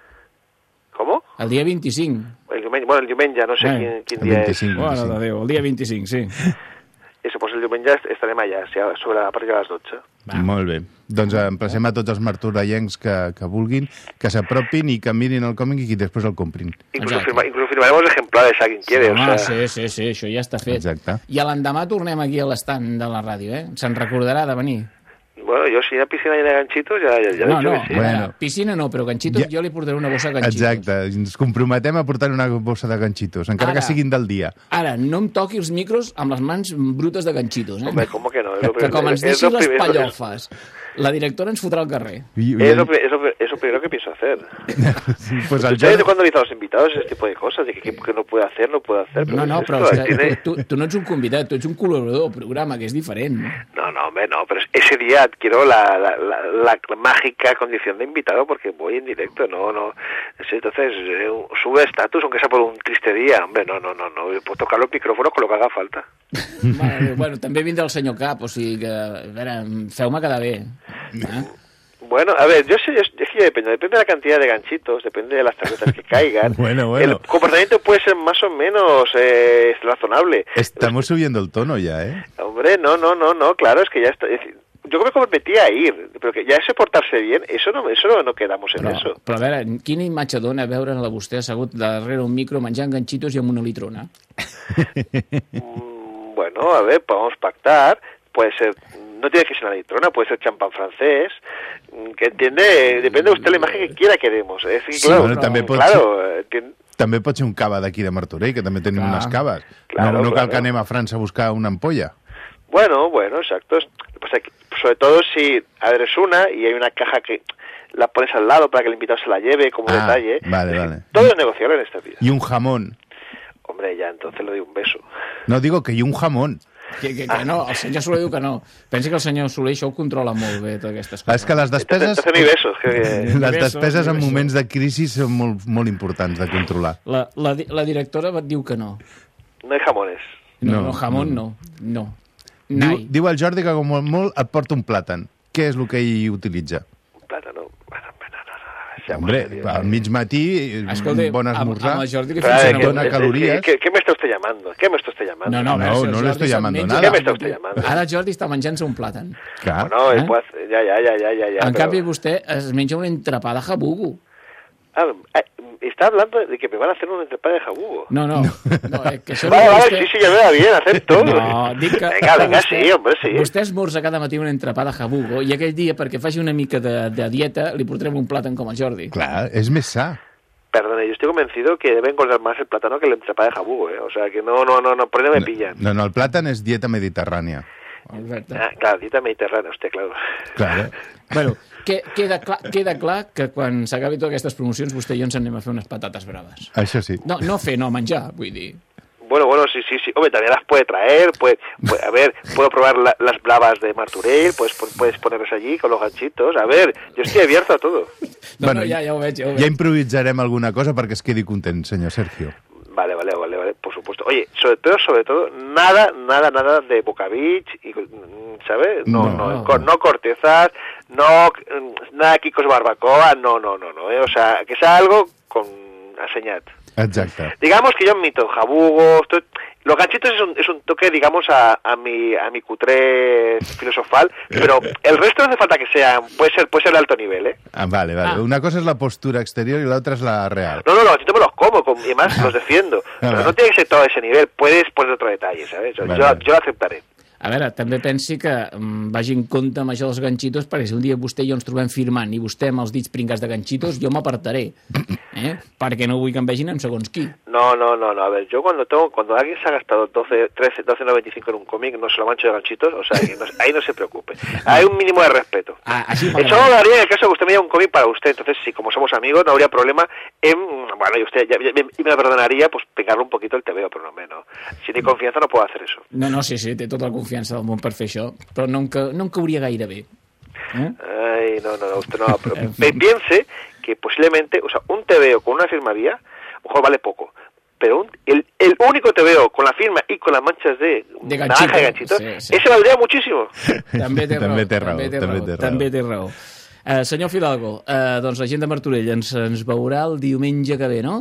Com? El dia 25. El diumenge, bueno, el diumenge, no sé Eh, quin, quin el dia 25. és. Mare de Déu, el dia 25, sí. i després el diumenge est- estarem allà, sí, sobre a partir de les 12. Molt bé. Doncs emplacem a tots els martorellencs que, que vulguin, que s'apropin i que mirin el còmic i que després el comprin. Incluso, firma, incluso firmaremos ejemplares a quien quiere. Home, o sea, sí, sí, sí, això ja està fet. Exacte. I a l'endemà tornem aquí a l'estand de la ràdio, eh? Se'n recordarà de venir. Bueno, yo si hay una piscina llena de ganchitos, ya, ya, ya no, he dicho no, que sí. bueno. piscina no, però ganxitos, Ja- jo li portaré una bossa de ganxitos. Exacte. Ens comprometem a portar una bossa de ganxitos, encara Ara. que siguin del dia. Ara, no em toqui els micros amb les mans brutes de ganxitos, eh? Hombre, ¿cómo que no? Que, que com ens es deixi lo les pallofes, la directora ens fotrà al carrer. I, Es lo, pri- primero que pienso hacer. pues Ustedes Jordi... cuando dicen a los invitados ese tipo de cosas, de que, que, que no puede hacer, no puede hacer. No, no, esto però és que tiene- tu, tu, no ets un convidat, tu ets un col·laborador del programa, que és diferent. No, no, hombre, no, pero ese día adquiero la, la, la, la mágica condición de invitado porque voy en directo, no, no. Entonces, eh, sube estatus, aunque sea por un triste día, hombre, no, no, no, no. Puedo tocar los micrófonos con lo que haga falta. Bueno, bueno, també vindrà el senyor Cap, o sigui que, a veure, feu-me quedar bé. Eh? Bueno, a ver, yo sé, yo- es que depende, depende de la cantidad de ganchitos, depende de las tarjetas que caigan. Bueno, bueno. El comportamiento puede ser más o menos eh, razonable. Estamos subiendo el tono ya, ¿eh? Hombre, no, no, no, no, claro, es que ya está. es yo me comprometí a ir, pero que ya ese portarse bien, eso no, eso no, no quedamos en Però, eso. però a veure, quina imatge dona veure'la vostè assegut darrere un micro menjant ganxitos i amb una litrona? Bueno, a ver, podemos pactar, puede ser, no tiene que ser una litrona, puede ser champán francés, mm, que entiende, depende de usted la imagen que quiera que demos. Es que, Sí, claro, bueno, pot claro, eh, tien- També pot ser un cava d'aquí de Martorell, que també tenim Clar. unes caves. Claro, no, no cal claro. que anem a França a buscar una ampolla. Bueno, bueno, exacto. Sobre todo si, a ver, es una y hay una caja que la pones al lado para que el invitado se la lleve como Ah, detalle. vale, vale. Todo es negociable en esta vida. I un jamón. Hombre, ya entonces le doy un beso. No, digo que hi un jamón. Que, que, que no, el senyor Soler diu que no. Pensi que el senyor Soler això ho controla molt bé, totes aquestes coses. És que les despeses... Besos. Que, Les besos, despeses en moments de crisi són molt, molt importants de controlar. La, la, la directora et diu que no. no hay jamones. No, No, no, jamón no. No. Diu, diu el Jordi que com molt, molt et porta un plàtan. Què és el que ell utilitza? Un plátano. Bueno, bueno, no, no, no, seamos Hombre, serios. al mig matí, Escolta, bon esmorzar. amb el Jordi li a ver, funciona ¿qué- molt dona bé. calorías. ¿qué, qué me está usted llamando? ¿Qué me está usted llamando? No, no, a No, el no le estoy llamando nada. ¿Qué me está usted llamando? Ara Jordi està menjant-se un plàtan. Clar. Bueno, ¿Eh? hacer- ya, ya, ya, ya, ya, ya. en pero- canvi, vostè es menja una entrapada jabugo. Ah, eh, está hablando de que me van a hacer un entrepá de jabugo. No, no. no eh, que Vale, vale, vostè- sí, sí, ya me va bien, acepto. No, dic que... Venga, venga, vostè- sí, hombre, sí. Vostè esmorza cada matí una entrapada jabugo i aquell dia, perquè faci una mica de, de dieta, li portarem un plàtan com el Jordi. Clar, és més sa. Perdone, yo estoy convencido que debe engordar más el plátano que el entrepá de jabugo, ¿eh? O sea, que no, no, no, no, por ahí no me pillan. No, no, el plàtan és dieta mediterrània. Exacte. Ah, claro, dieta mediterránea, usted, claro. Clar, eh? Bueno, que, queda, clar, queda clar que quan s'acabi totes aquestes promocions vostè i jo ens anem a fer unes patates braves. Això sí. No, no fer, no menjar, vull dir. Bueno, bueno, sí, sí, sí. Hombre, también las puede traer, puede, puede- a ver, puedo probar la- las bravas de Marturell, pues puedes ponerlas allí con los ganchitos. A ver, yo estoy abierto a todo. No, no, ja, ja ho veig, ja ho veig. ja improvisarem alguna cosa perquè es quedi content, senyor Sergio. Vale, vale, vale, vale, por supuesto. Oye, sobre todo, sobre todo, nada, nada, nada de Boca Beach, y, mm, ¿sabes? No, No. no, co- no cortezas, no, mm, nada de Kikos Barbacoa, no, no, no, no, ¿eh? O sea, que sea algo con aseñat. Exacte. Digamos que yo admito jabugos, to- los ganchitos es un, es un toque, digamos, a, a mi a mi cutré filosofal, pero el resto no hace falta que sea, puede ser, puede ser de alto nivel, ¿eh? Ah, vale, vale. Ah. Una cosa és la postura exterior i l'altra és la real. No, no, los ganchitos me los como com- y además los defiendo, pero no tiene que ser todo ese nivel, puedes poner otro detalle, ¿sabes? Yo, Vale, yo, yo lo aceptaré. A veure, també pensi que mm, vagi en compte amb això dels ganxitos, perquè si un dia vostè i jo ens trobem firmant i vostè amb els dits pringats de ganxitos, jo m'apartaré. Eh? Perquè no vull que em vegin en segons qui. No, no, no, no, a ver, yo cuando tengo, cuando alguien se ha gastado 12, 13, 12,95 en un cómic, no se lo mancho de ganchitos, o sea, no- ahí no se preocupe. Hay un mínimo de respeto. Ah, Eso lo haría en el caso de que usted me diera un cómic para usted, entonces sí, como somos amigos, no habría problema en, bueno, y usted ya, ya- y me perdonaría, pues pegarle un poquito el TVO, pero no, no. Si ni confianza no puedo hacer eso. No, no, sí, sí, té tota la confiança del món per fer això, però no em, ca... no em cauria gaire bé. Eh? Ay, no, no, no, usted no. pero pe- piense que posiblemente, o sea, un TVO con una firma vía, mejor vale poco. Pero un- el, el único TVO con la firma y con las manchas de, De naranja y ganchito, ganchito, sí, sí. ese valdría muchísimo. També té raó. També té raó, També té també raó. té raó. També té raó. Uh, senyor Fidalgo, uh, doncs la gent de Martorell ens, ens veurà el diumenge que ve, no?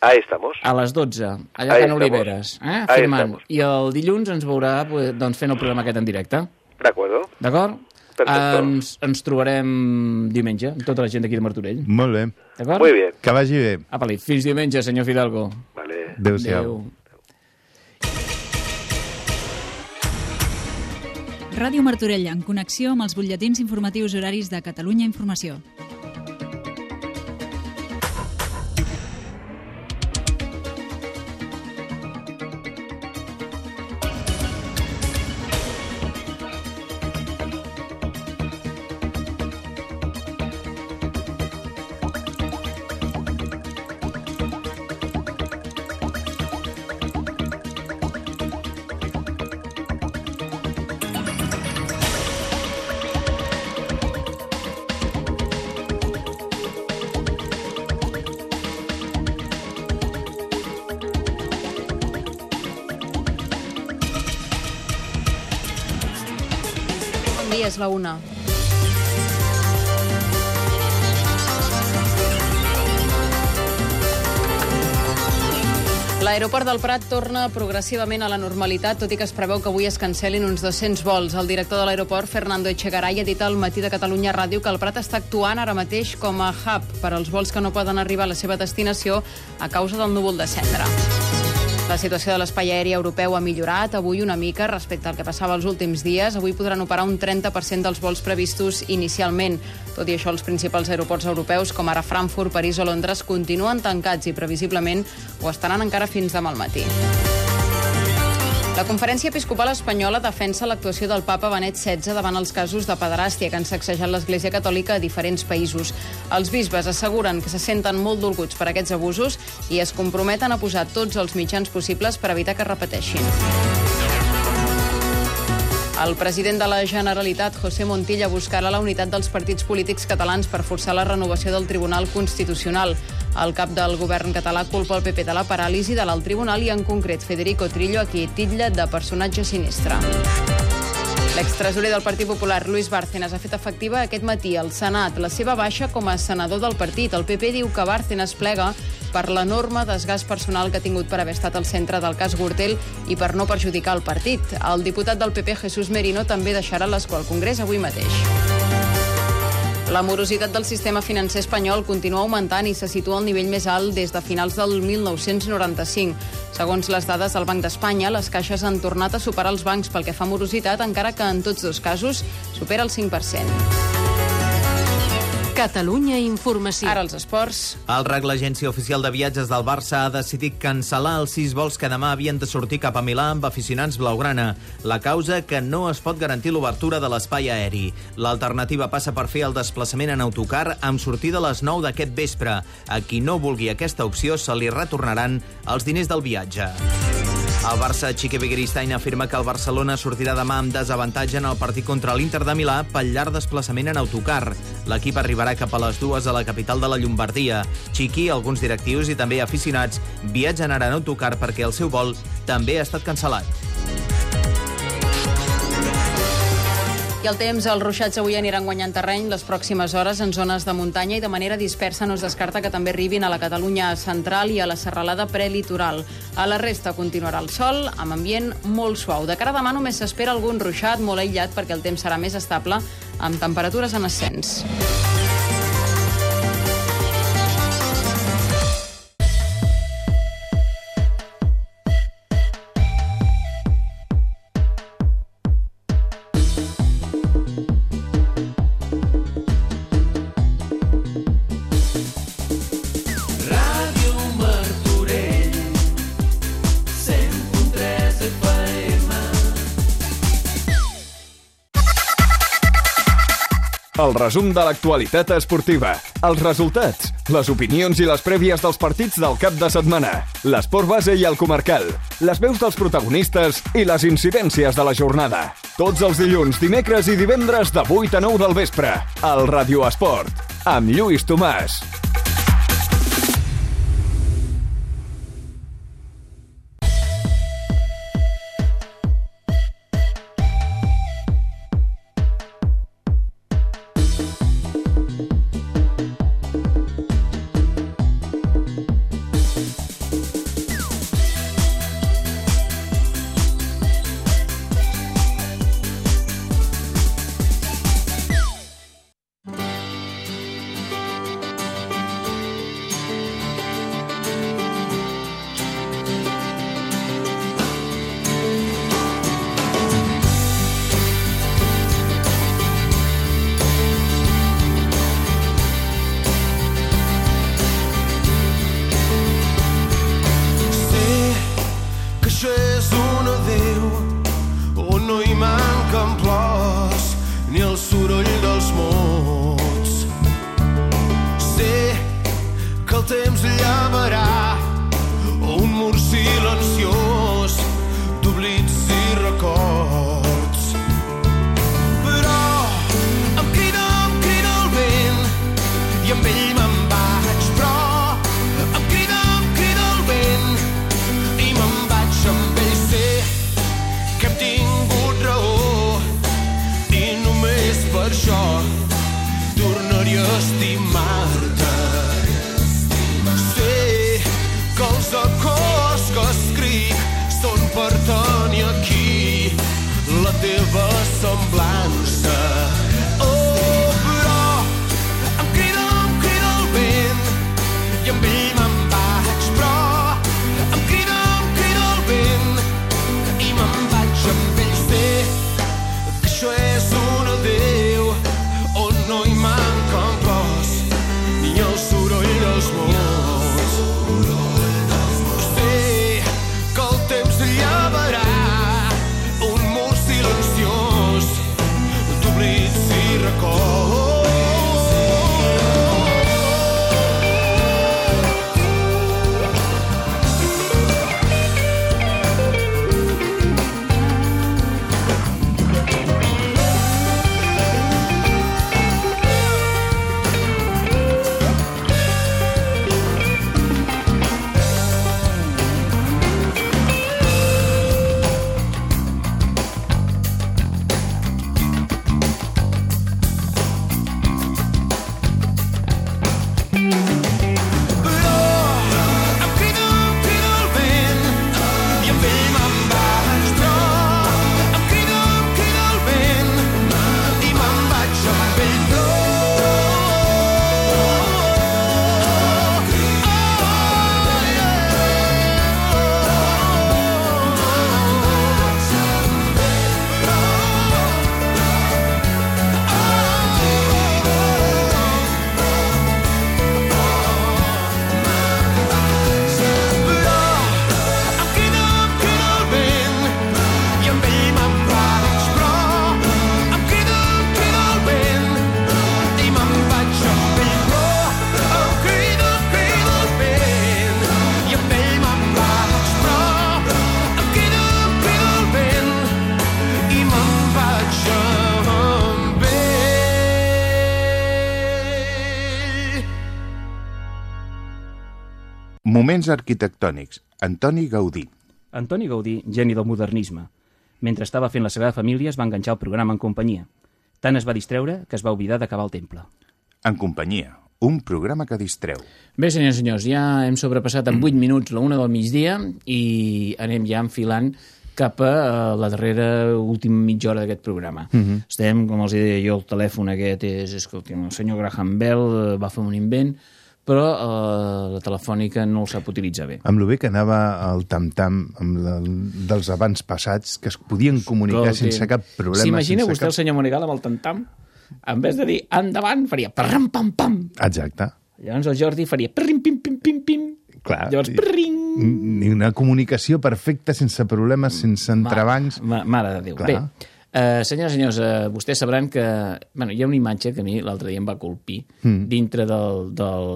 Ahí estamos. a les 12, allà a Ahí Can estamos. Oliveres, eh? Ahí firmant. estamos. I el dilluns ens veurà pues, doncs, fent el programa aquest en directe. D'acord. D'acord? Perfecto. Ens, ens trobarem diumenge, amb tota la gent d'aquí de Martorell. Molt bé. D'acord? Muy bien. Que vagi bé. Apa-li, fins diumenge, senyor Fidalgo. Vale. Adéu-siau. Ràdio Martorell, en connexió amb els butlletins informatius horaris de Catalunya Informació. Bon dia, és la una. L'aeroport del Prat torna progressivament a la normalitat, tot i que es preveu que avui es cancel·lin uns 200 vols. El director de l'aeroport, Fernando Echegaray, ha dit al matí de Catalunya Ràdio que el Prat està actuant ara mateix com a hub per als vols que no poden arribar a la seva destinació a causa del núvol de cendra. La situació de l'espai aeri europeu ha millorat avui una mica respecte al que passava els últims dies. Avui podran operar un 30% dels vols previstos inicialment. Tot i això, els principals aeroports europeus, com ara Frankfurt, París o Londres, continuen tancats i previsiblement ho estaran encara fins demà al matí. La Conferència Episcopal Espanyola defensa l'actuació del papa Benet XVI davant els casos de pederàstia que han sacsejat l'Església Catòlica a diferents països. Els bisbes asseguren que se senten molt dolguts per aquests abusos i es comprometen a posar tots els mitjans possibles per evitar que es repeteixin. El president de la Generalitat, José Montilla, buscarà la unitat dels partits polítics catalans per forçar la renovació del Tribunal Constitucional. El cap del govern català culpa el PP de la paràlisi de l'alt tribunal i, en concret, Federico Trillo, a qui titlla de personatge sinistre. L'extresorer del Partit Popular, Luis Bárcenas, ha fet efectiva aquest matí al Senat la seva baixa com a senador del partit. El PP diu que Bárcenas plega per l'enorme desgast personal que ha tingut per haver estat al centre del cas Gürtel i per no perjudicar el partit. El diputat del PP, Jesús Merino, també deixarà l'escó al Congrés avui mateix. La morositat del sistema financer espanyol continua augmentant i se situa al nivell més alt des de finals del 1995. Segons les dades del Banc d'Espanya, les caixes han tornat a superar els bancs pel que fa a morositat, encara que en tots dos casos supera el 5%. Catalunya Informació. Ara els esports. El RAC, l'agència oficial de viatges del Barça, ha decidit cancel·lar els sis vols que demà havien de sortir cap a Milà amb aficionants blaugrana. La causa que no es pot garantir l'obertura de l'espai aeri. L'alternativa passa per fer el desplaçament en autocar amb sortida a les 9 d'aquest vespre. A qui no vulgui aquesta opció se li retornaran els diners del viatge. El Barça, Chique Begiristain afirma que el Barcelona sortirà demà amb desavantatge en el partit contra l'Inter de Milà pel llarg desplaçament en autocar. L'equip arribarà cap a les dues a la capital de la Llombardia. Chiqui, alguns directius i també aficionats viatgen ara en autocar perquè el seu vol també ha estat cancel·lat. I el temps, els ruixats avui aniran guanyant terreny les pròximes hores en zones de muntanya i de manera dispersa no es descarta que també arribin a la Catalunya central i a la serralada prelitoral. A la resta continuarà el sol, amb ambient molt suau. De cara a demà només s'espera algun ruixat molt aïllat perquè el temps serà més estable, amb temperatures en ascens. El resum de l'actualitat esportiva, els resultats, les opinions i les prèvies dels partits del cap de setmana, l'esport base i el comarcal, les veus dels protagonistes i les incidències de la jornada. Tots els dilluns, dimecres i divendres de 8 a 9 del vespre, al Radio Esport, amb Lluís Tomàs. Moments arquitectònics. Antoni Gaudí. Antoni Gaudí, geni del modernisme. Mentre estava fent la Sagrada Família es va enganxar al programa en companyia. Tant es va distreure que es va oblidar d'acabar el temple. En companyia. Un programa que distreu. Bé, senyors i senyors, ja hem sobrepassat en 8 minuts la una del migdia i anem ja enfilant cap a eh, la darrera última mitja hora d'aquest programa. Mhm. Estem, com els deia jo, el telèfon aquest és, escolti'm, el senyor Graham Bell eh, va fer un invent, però eh, la telefònica no el sap utilitzar bé. Amb lo bé que anava el tam-tam dels abans passats, que es podien comunicar Escolti, sense cap problema. S'imagina vostè el senyor Monegal amb el tam-tam? En vez de dir endavant, faria parram pam pam. Exacte. Llavors el Jordi faria prim pim pim pim pim. Clar. Llavors, pring. Ni una comunicació perfecta, sense problemes, sense entrebancs. Ma, mare de Déu. Clar. Bé, uh, senyores i senyors, uh, vostès sabran que... Bueno, hi ha una imatge que a mi l'altre dia em va colpir Mm. dintre del, del,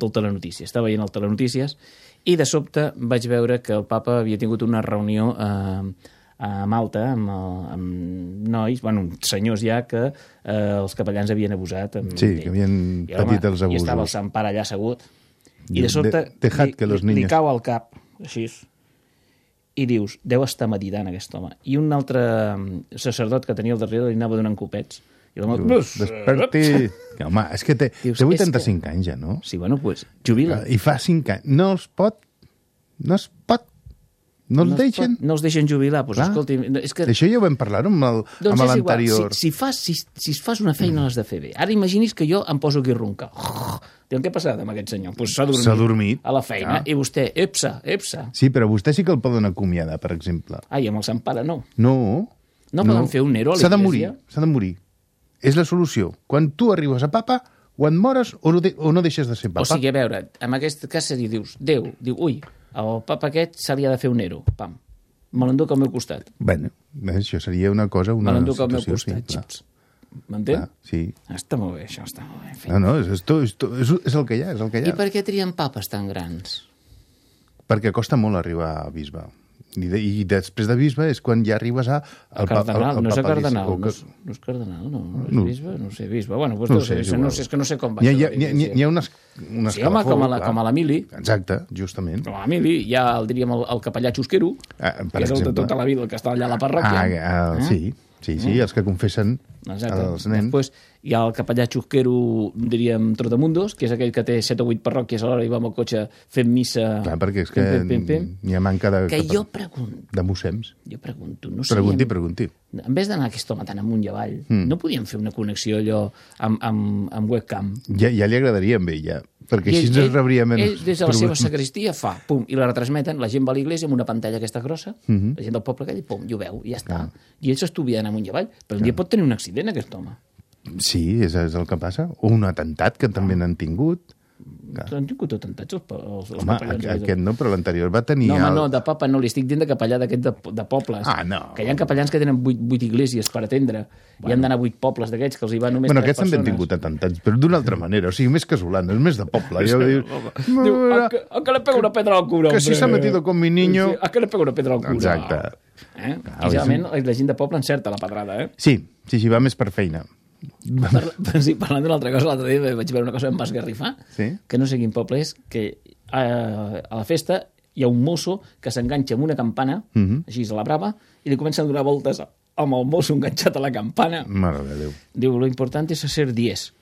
del Telenotícies. Estava veient el Telenotícies i de sobte vaig veure que el papa havia tingut una reunió uh, a Malta amb, el, amb nois, bueno, senyors ja que eh, els capellans havien abusat. Amb Sí, que havien I, home, patit els I estava el abusos. Sant Pare allà assegut i De- sobte de- dejad li, que los li, li niños- cau al cap, així, i dius, deu estar meditant aquest home. I un altre mm, sacerdot que tenia al darrere li anava donant copets. I l'home... Dius, Desperti... Que, home, és que té, Dius, té és 85 anys ja, no? Sí, bueno, pues, jubila. I fa 5 anys. No es pot... No es pot... No els es deixen. pot- no els deixen jubilar. Pues, Clar. escolti, és que... Això ja ho vam parlar amb Doncs l'anterior. si, si, fas, si, si fas una feina l'has de fer bé. Ara imagini's que jo em poso aquí a roncar. Diuen, què ha passat amb aquest senyor? Pues s'ha dormit. Dormit. A la feina. Clar. I vostè, epsa, epsa. Sí, però vostè sí que el poden acomiadar, per exemple. Ai, amb el Sant Pare no. No. No poden fer un Nero a S'ha de morir, s'ha de morir. És la solució. Quan tu arribes a papa, o et mores o no, de, o no deixes de ser papa. O sigui, a veure, en aquest cas seria, dius, Déu, diu, ui, el papa aquest se li ha de fer un Nero. Pam. Me l'enduc al meu costat. Bueno, això seria una cosa, una Me l'enduc al meu situació, costat. sí. Xips. M'entén? Clar, sí. Està molt bé, això està molt bé. En fi. No, no, és, és, és, és, és el que hi ha, és el que hi I ha. per què trien papes tan grans? Perquè costa molt arribar a bisbe. I, de, I després de bisbe és quan ja arribes a... El cardenal, no és el cardenal, no és, no és cardenal, no, no és No. bisbe, no sé, bisbe. Bueno, doncs No sé, és no, sé, és que no sé com va hi ha, hi ha, hi ha unes, unes Sí, home, com a la- com a l'Emili. Exacte, justament. Com a l'Emili, hi ha, el, diríem, el, el capellà xusquero, Ah, per que és el de tota la vida, el que està allà a la parròquia. Ah, ah, Eh? Sí, sí, Eh? els que confessen Exacte. els nens. Després hi ha el capellà xusquero, diríem, Trotamundos, que és aquell que té 7 o 8 parròquies alhora i va amb el cotxe fent missa... Clar, perquè és que Pim, pim, pim, pim. hi ha manca de... Que jo pregunto, De mossems. jo pregunto, no sé... Pregunti, pregunti. En vez d'anar aquest home tan amunt i avall, Mm. no podíem fer una connexió allò amb, amb, amb webcam? Ja, ja li agradaria amb ell, ja. Perquè I així ell- ens rebria menys Ell, des de la seva sacristia, fa, pum, i la retransmeten, la gent va a l'església amb una pantalla aquesta grossa, Mhm. la gent del poble aquell, pum, i ho veu, i ja està. I ell s'estudia amunt i avall, però un dia pot tenir un accident, aquest home. Sí, és, és el que passa. O un atemptat, que també n'han tingut. Han tingut atemptats els, els, els Home, capellans. aqu- aquest no, però l'anterior va tenir... No, home, el... no, de papa no, li estic dient de capellà d'aquest de, de pobles. Ah, no. Que hi ha capellans que tenen vuit, vuit iglesies per atendre, bueno. i han d'anar a vuit pobles d'aquests, que els hi va només Bueno, tres aquests també han persones. tingut atemptats, però d'una altra manera, o sigui, més casolanes, més de poble. Jo diu, Diu, ¿a que, a que le pego una pedra al cura, que si s'ha metido con mi niño... Sí, a que le pego una pedra al cura? Exacte. Eh? Clar, I generalment la gent de poble encerta la pedrada, eh? Sí, sí, sí, va més per feina. Parla, sí, parlant d'una altra cosa, l'altre dia vaig veure una cosa en Basgarrifar, Sí? que no sé quin poble és, que a, a la festa hi ha un mosso que s'enganxa amb una campana, Mhm. així a la brava, i li comencen a donar voltes amb el mosso enganxat a la campana. Mare de Déu. Diu, lo importante es hacer 10.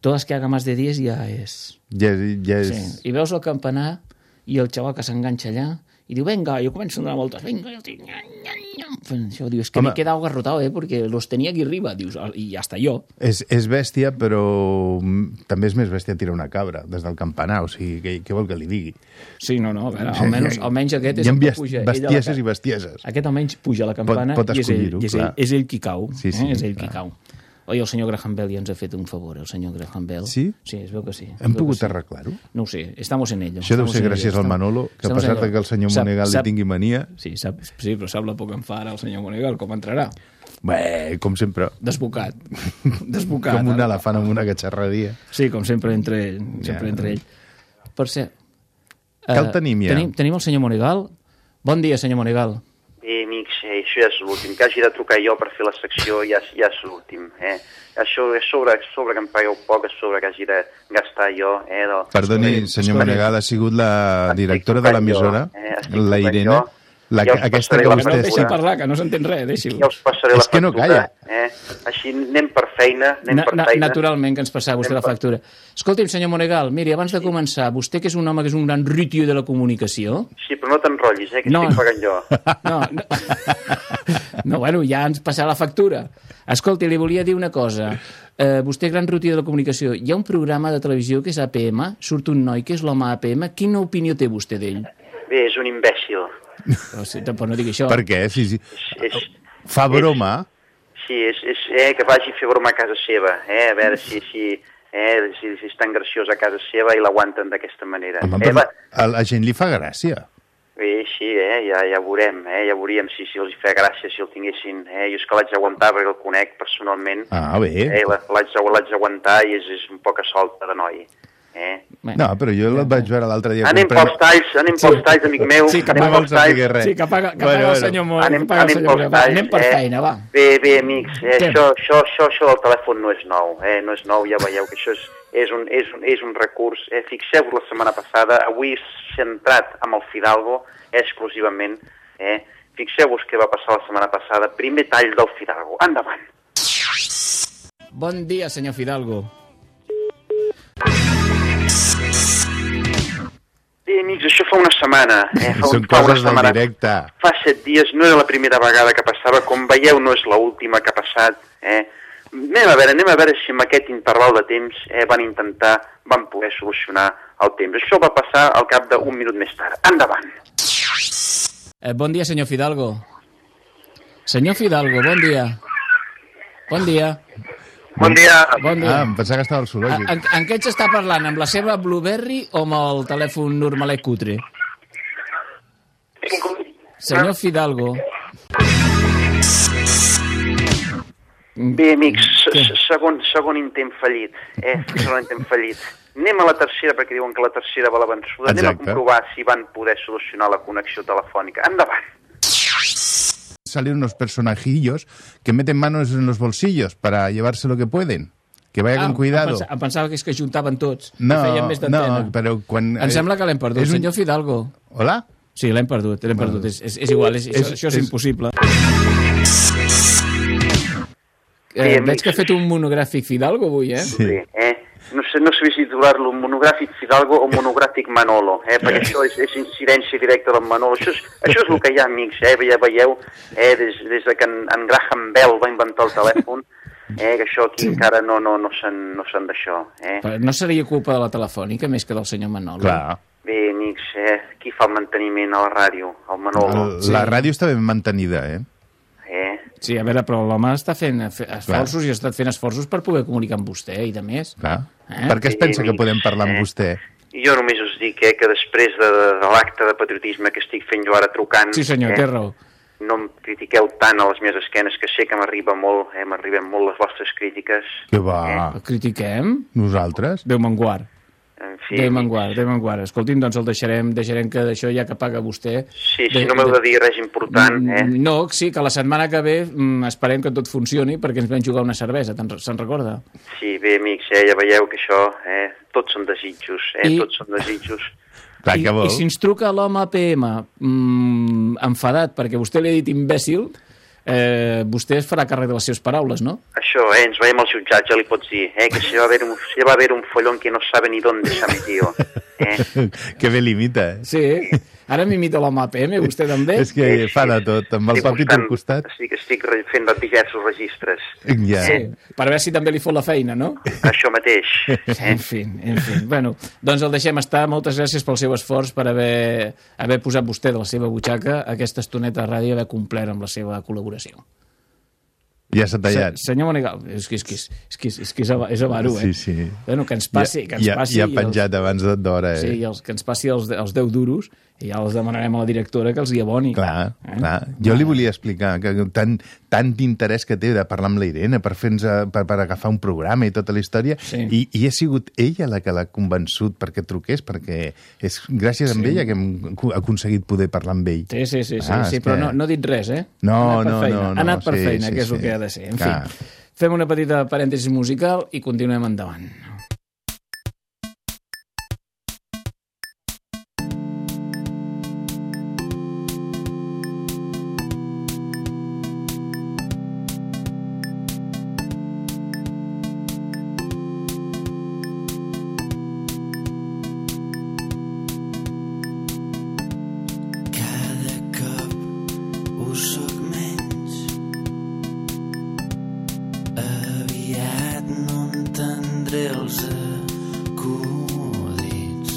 Todas que haga más de 10 ya es... Ja, ja és... Sí. I veus el campanar i el xaval que s'enganxa allà i diu, venga, jo començo a donar voltes, venga, jo estic... Això, diu, es que Home. me he quedado agarrotado, eh, porque los tenía aquí arriba, dius, i hasta jo. És, és bèstia, però també és més bèstia tirar una cabra des del campanar, o sigui, què, què vol que li digui? Sí, no, no, a veure, almenys, almenys aquest és el que puja. bestieses i bestieses. Aquest almenys puja a la campana Pot- pot i, és ell, i és, ell, és ell qui cau. Sí, sí, eh? És ell qui clar. cau. Oi, el senyor Graham Bell ja ens ha fet un favor, el senyor Graham Bell. Sí? Sí, es veu que sí. Hem pogut sí. arreglar-ho? No ho sé, estamos en ello. Això deu ser gràcies al Manolo, que a estamos en pesar de ello. que el senyor Sap- Monegal li sap- tingui mania... Sí, sap, sí, però sap la por que em fa ara el senyor Monegal, com entrarà. Bé, com sempre. Desbocat. Desbocat. Com un ara. elefant amb una catxarreria. Sí, com sempre entre ell. Sempre Ja. entre ell. Per cert... Què el tenim ja? Tenim, tenim el senyor Monegal. Bon dia, senyor Monegal. Bé, amics, eh, això ja és l'últim. Que hagi de trucar jo per fer la secció ja, ja és l'últim. Eh? Això és sobre, sobre que em pagueu poc, és sobre que hagi de gastar jo. Eh, del... Perdoni, senyor Monegal, ha sigut la directora de l'emissora, eh, la Irene, jo. La, Ja aquesta que vostè... factura. Deixi parlar, que no s'entén res, deixi-ho. Ja us passaré És la que no factura. calla. Eh? Així anem per feina, anem Na, per na, feina. naturalment que ens passava vostè la factura. Escolti'm, senyor Monegal, miri, abans de començar, vostè que és un home que és un gran ritio de la comunicació... Sí, però no t'enrotllis, eh, que No. estic pagant jo. No, no. no, bueno, ja ens passarà la factura. Escolti, li volia dir una cosa. Eh, vostè, gran ritio de la comunicació, hi ha un programa de televisió que és APM, surt un noi que és l'home APM. Quina opinió té vostè d'ell? Bé, és un imbècil. No, sí, tampoc no dic això. Per què? Si, si... És, Fa broma? sí, és, és eh, que vagi a fer broma a casa seva, eh? a veure si, si, eh, si, si és tan graciós a casa seva i l'aguanten d'aquesta manera. Home, eh, però va, a la gent li fa gràcia. bé, sí, eh, ja, ja veurem, eh, ja veuríem si, si els hi feia gràcia, si el tinguessin. Eh? Jo és que l'haig d'aguantar perquè el conec personalment. Ah, bé. Eh, l'haig d'aguantar i és, és un poc a solta de noi. Eh? No, però jo el vaig veure l'altre dia... Anem comprant- pels talls, anem Sí. pels talls, amic meu. Sí, que anem pels el res. Sí, que paga, que Bueno, paga el bueno. senyor Mora. Anem, el anem senyor pels talls, anem per eh? feina, va. Bé, bé, amics, eh, Què? això, això, això, això del telèfon no és nou, eh? no és nou, ja veieu que això és, és, un, és, un, és un recurs. Eh? Fixeu-vos la setmana passada, avui centrat amb el Fidalgo, eh, exclusivament, eh? fixeu-vos què va passar la setmana passada, primer tall del Fidalgo. Endavant. Bon dia, senyor Fidalgo. Bé, amics, això fa una setmana. Eh? Fa, Són un, fa una coses del setmana. directe. Fa set dies, no era la primera vegada que passava, com veieu no és l'última que ha passat. Eh? Anem a veure, anem a veure si en aquest interval de temps eh, van intentar, van poder solucionar el temps. Això va passar al cap d'un minut més tard. Endavant. Eh, bon dia, senyor Fidalgo. Senyor Fidalgo, bon dia. Bon dia. Bon dia. Bon dia. Ah, em pensava que estava al zoològic. en, en què ets està parlant? Amb la seva Blueberry o amb el telèfon normalet cutre? Senyor Fidalgo. Bé, amics, se- segon, segon intent fallit. Eh? Segon intent fallit. Anem a la tercera, perquè diuen que la tercera va la vençuda. Anem a Exacte. comprovar si van poder solucionar la connexió telefònica. Endavant. Salen unos personajillos que meten manos en los bolsillos para llevarse lo que pueden. Que vaya con em cuidado. pensava, em pensava que és que juntaven tots. No, que feien més no, d'antena. però quan... Em sembla que l'hem perdut. és un- Senyor Fidalgo. Hola? Sí, l'hem perdut, l'hem perdut. És, és, és igual, és, És- això és, és- impossible. Eh, veig que ha fet un monogràfic Fidalgo avui, eh? Sí. Eh? No sé, no sé si titular-lo monogràfic Fidalgo o monogràfic Manolo, eh? perquè això és, és incidència directa del Manolo. Això és, això és el que hi ha, amics, eh? ja veieu, eh? des, des de que en, en Graham Bell va inventar el telèfon, eh? que això aquí encara no, no, no se'n no se'n d'això. Eh? Però no seria culpa de la telefònica més que del senyor Manolo. Clar. Bé, amics, eh? qui fa el manteniment a la ràdio? El Manolo. El, La ràdio està ben mantenida, eh? Eh? Sí, a veure, però l'home està fent fe- esforços Clar. i ha estat fent esforços per poder comunicar amb vostè i de més. Clar. Eh? Per què es pensa que podem parlar amb Eh? vostè? Jo només us dic eh, que després de, de l'acte de patriotisme que estic fent jo ara trucant... Sí, senyor, eh, té raó. no em critiqueu tant a les meves esquenes, que sé que m'arriba molt, eh, m'arriben molt les vostres crítiques. Que va? El critiquem? Nosaltres? Déu me'n guard. En fi, Déu me'n guard, Déu me'n guard. Escolti'm, doncs el deixarem, deixarem que d'això ja que paga vostè... sí, si no m'heu de dir res important, eh? Mm, No, sí, que la setmana que ve mm, esperem que tot funcioni perquè ens vam jugar una cervesa, se'n recorda? Sí, bé, amics, eh, ja veieu que això, eh, tots són desitjos, eh, I- tots són desitjos. Clar, I? I si ens truca l'home APM mm, enfadat perquè vostè li ha dit imbècil, eh, vostè es farà càrrec de les seves paraules, no? Això, eh, ens veiem al jutjat, ja li pots dir, eh, que se va a haver un, se va a haver un follón que no sabe ni dónde se ha metido. Eh? que bé limita, eh? Sí, ara m'imita l'home APM, vostè també? És que fa de tot, amb el Estic papito al costat. Estic, estic re- fent de diversos registres. Ja. Sí, per veure si també li fot la feina, no? Això mateix. En fi, en fi. Bueno, doncs el deixem estar. Moltes gràcies pel seu esforç per haver, haver posat vostè de la seva butxaca aquesta estoneta de ràdio i haver complert amb la seva col·laboració. Ja s'ha tallat. Se, senyor Monegal, és que és, que és, és, que és, és, que és, és avaro, eh? Sí, sí. Bueno, que ens passi, que ens ja, passi... Ja ha penjat abans d'hora, Els, eh? sí, els, que ens passi els, els 10 duros I ja els demanarem a la directora que els hi aboni. Clar, eh? clar. Jo li volia explicar que tant, tant d'interès que té de parlar amb la Irene per, fer per, per agafar un programa i tota la història, sí. i, i ha sigut ella la que l'ha convençut perquè truqués, perquè és gràcies sí. a ella que hem aconseguit poder parlar amb ell. Sí, sí, sí, sí, ah, sí però que... no, no ha dit res, eh? No, no, feina. no, no. Ha anat per sí, feina, sí, que és sí. el que ha de ser. En Clar. fi, fem una petita parèntesi musical i continuem endavant. Entendré els acudits.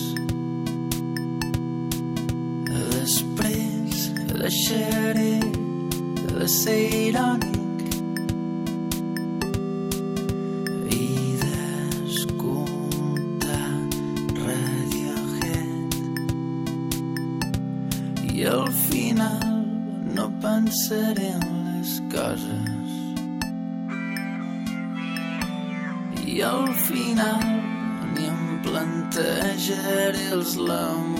Després deixaré de ser irònic i final ni em plantejaré els l'amor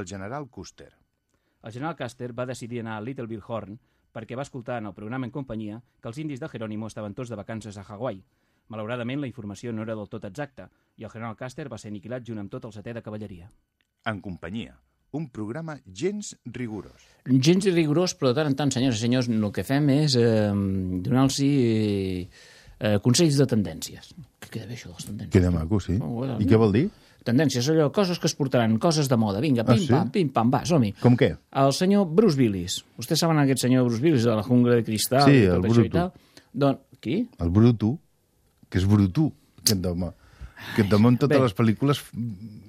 El general Custer. El general Custer va decidir anar a Little Bighorn perquè va escoltar en el programa en companyia que els indis de Jerónimo estaven tots de vacances a Hawaii. Malauradament, la informació no era del tot exacta i el general Custer va ser aniquilat junt amb tot el setè de cavalleria. En companyia. Un programa gens rigorós. Gens rigorós, però de tant en tant, senyors i senyors, el que fem és eh, donar-los eh, eh, consells de tendències. Que queda bé això de les tendències. Queda maco, sí. Oh, bueno, I què vol dir? Tendències, allò, coses que es portaran, coses de moda. Vinga, Ah, pim, sí? pam, pim, pam, va, som-hi. Com què? El senyor Bruce Willis. Vostès saben aquest senyor Bruce Willis de la jungla de cristal Sí, i tot el i tal? Doncs, qui? El Bruto, que és Bruto, aquest home. que damunt totes Bé. les pel·lícules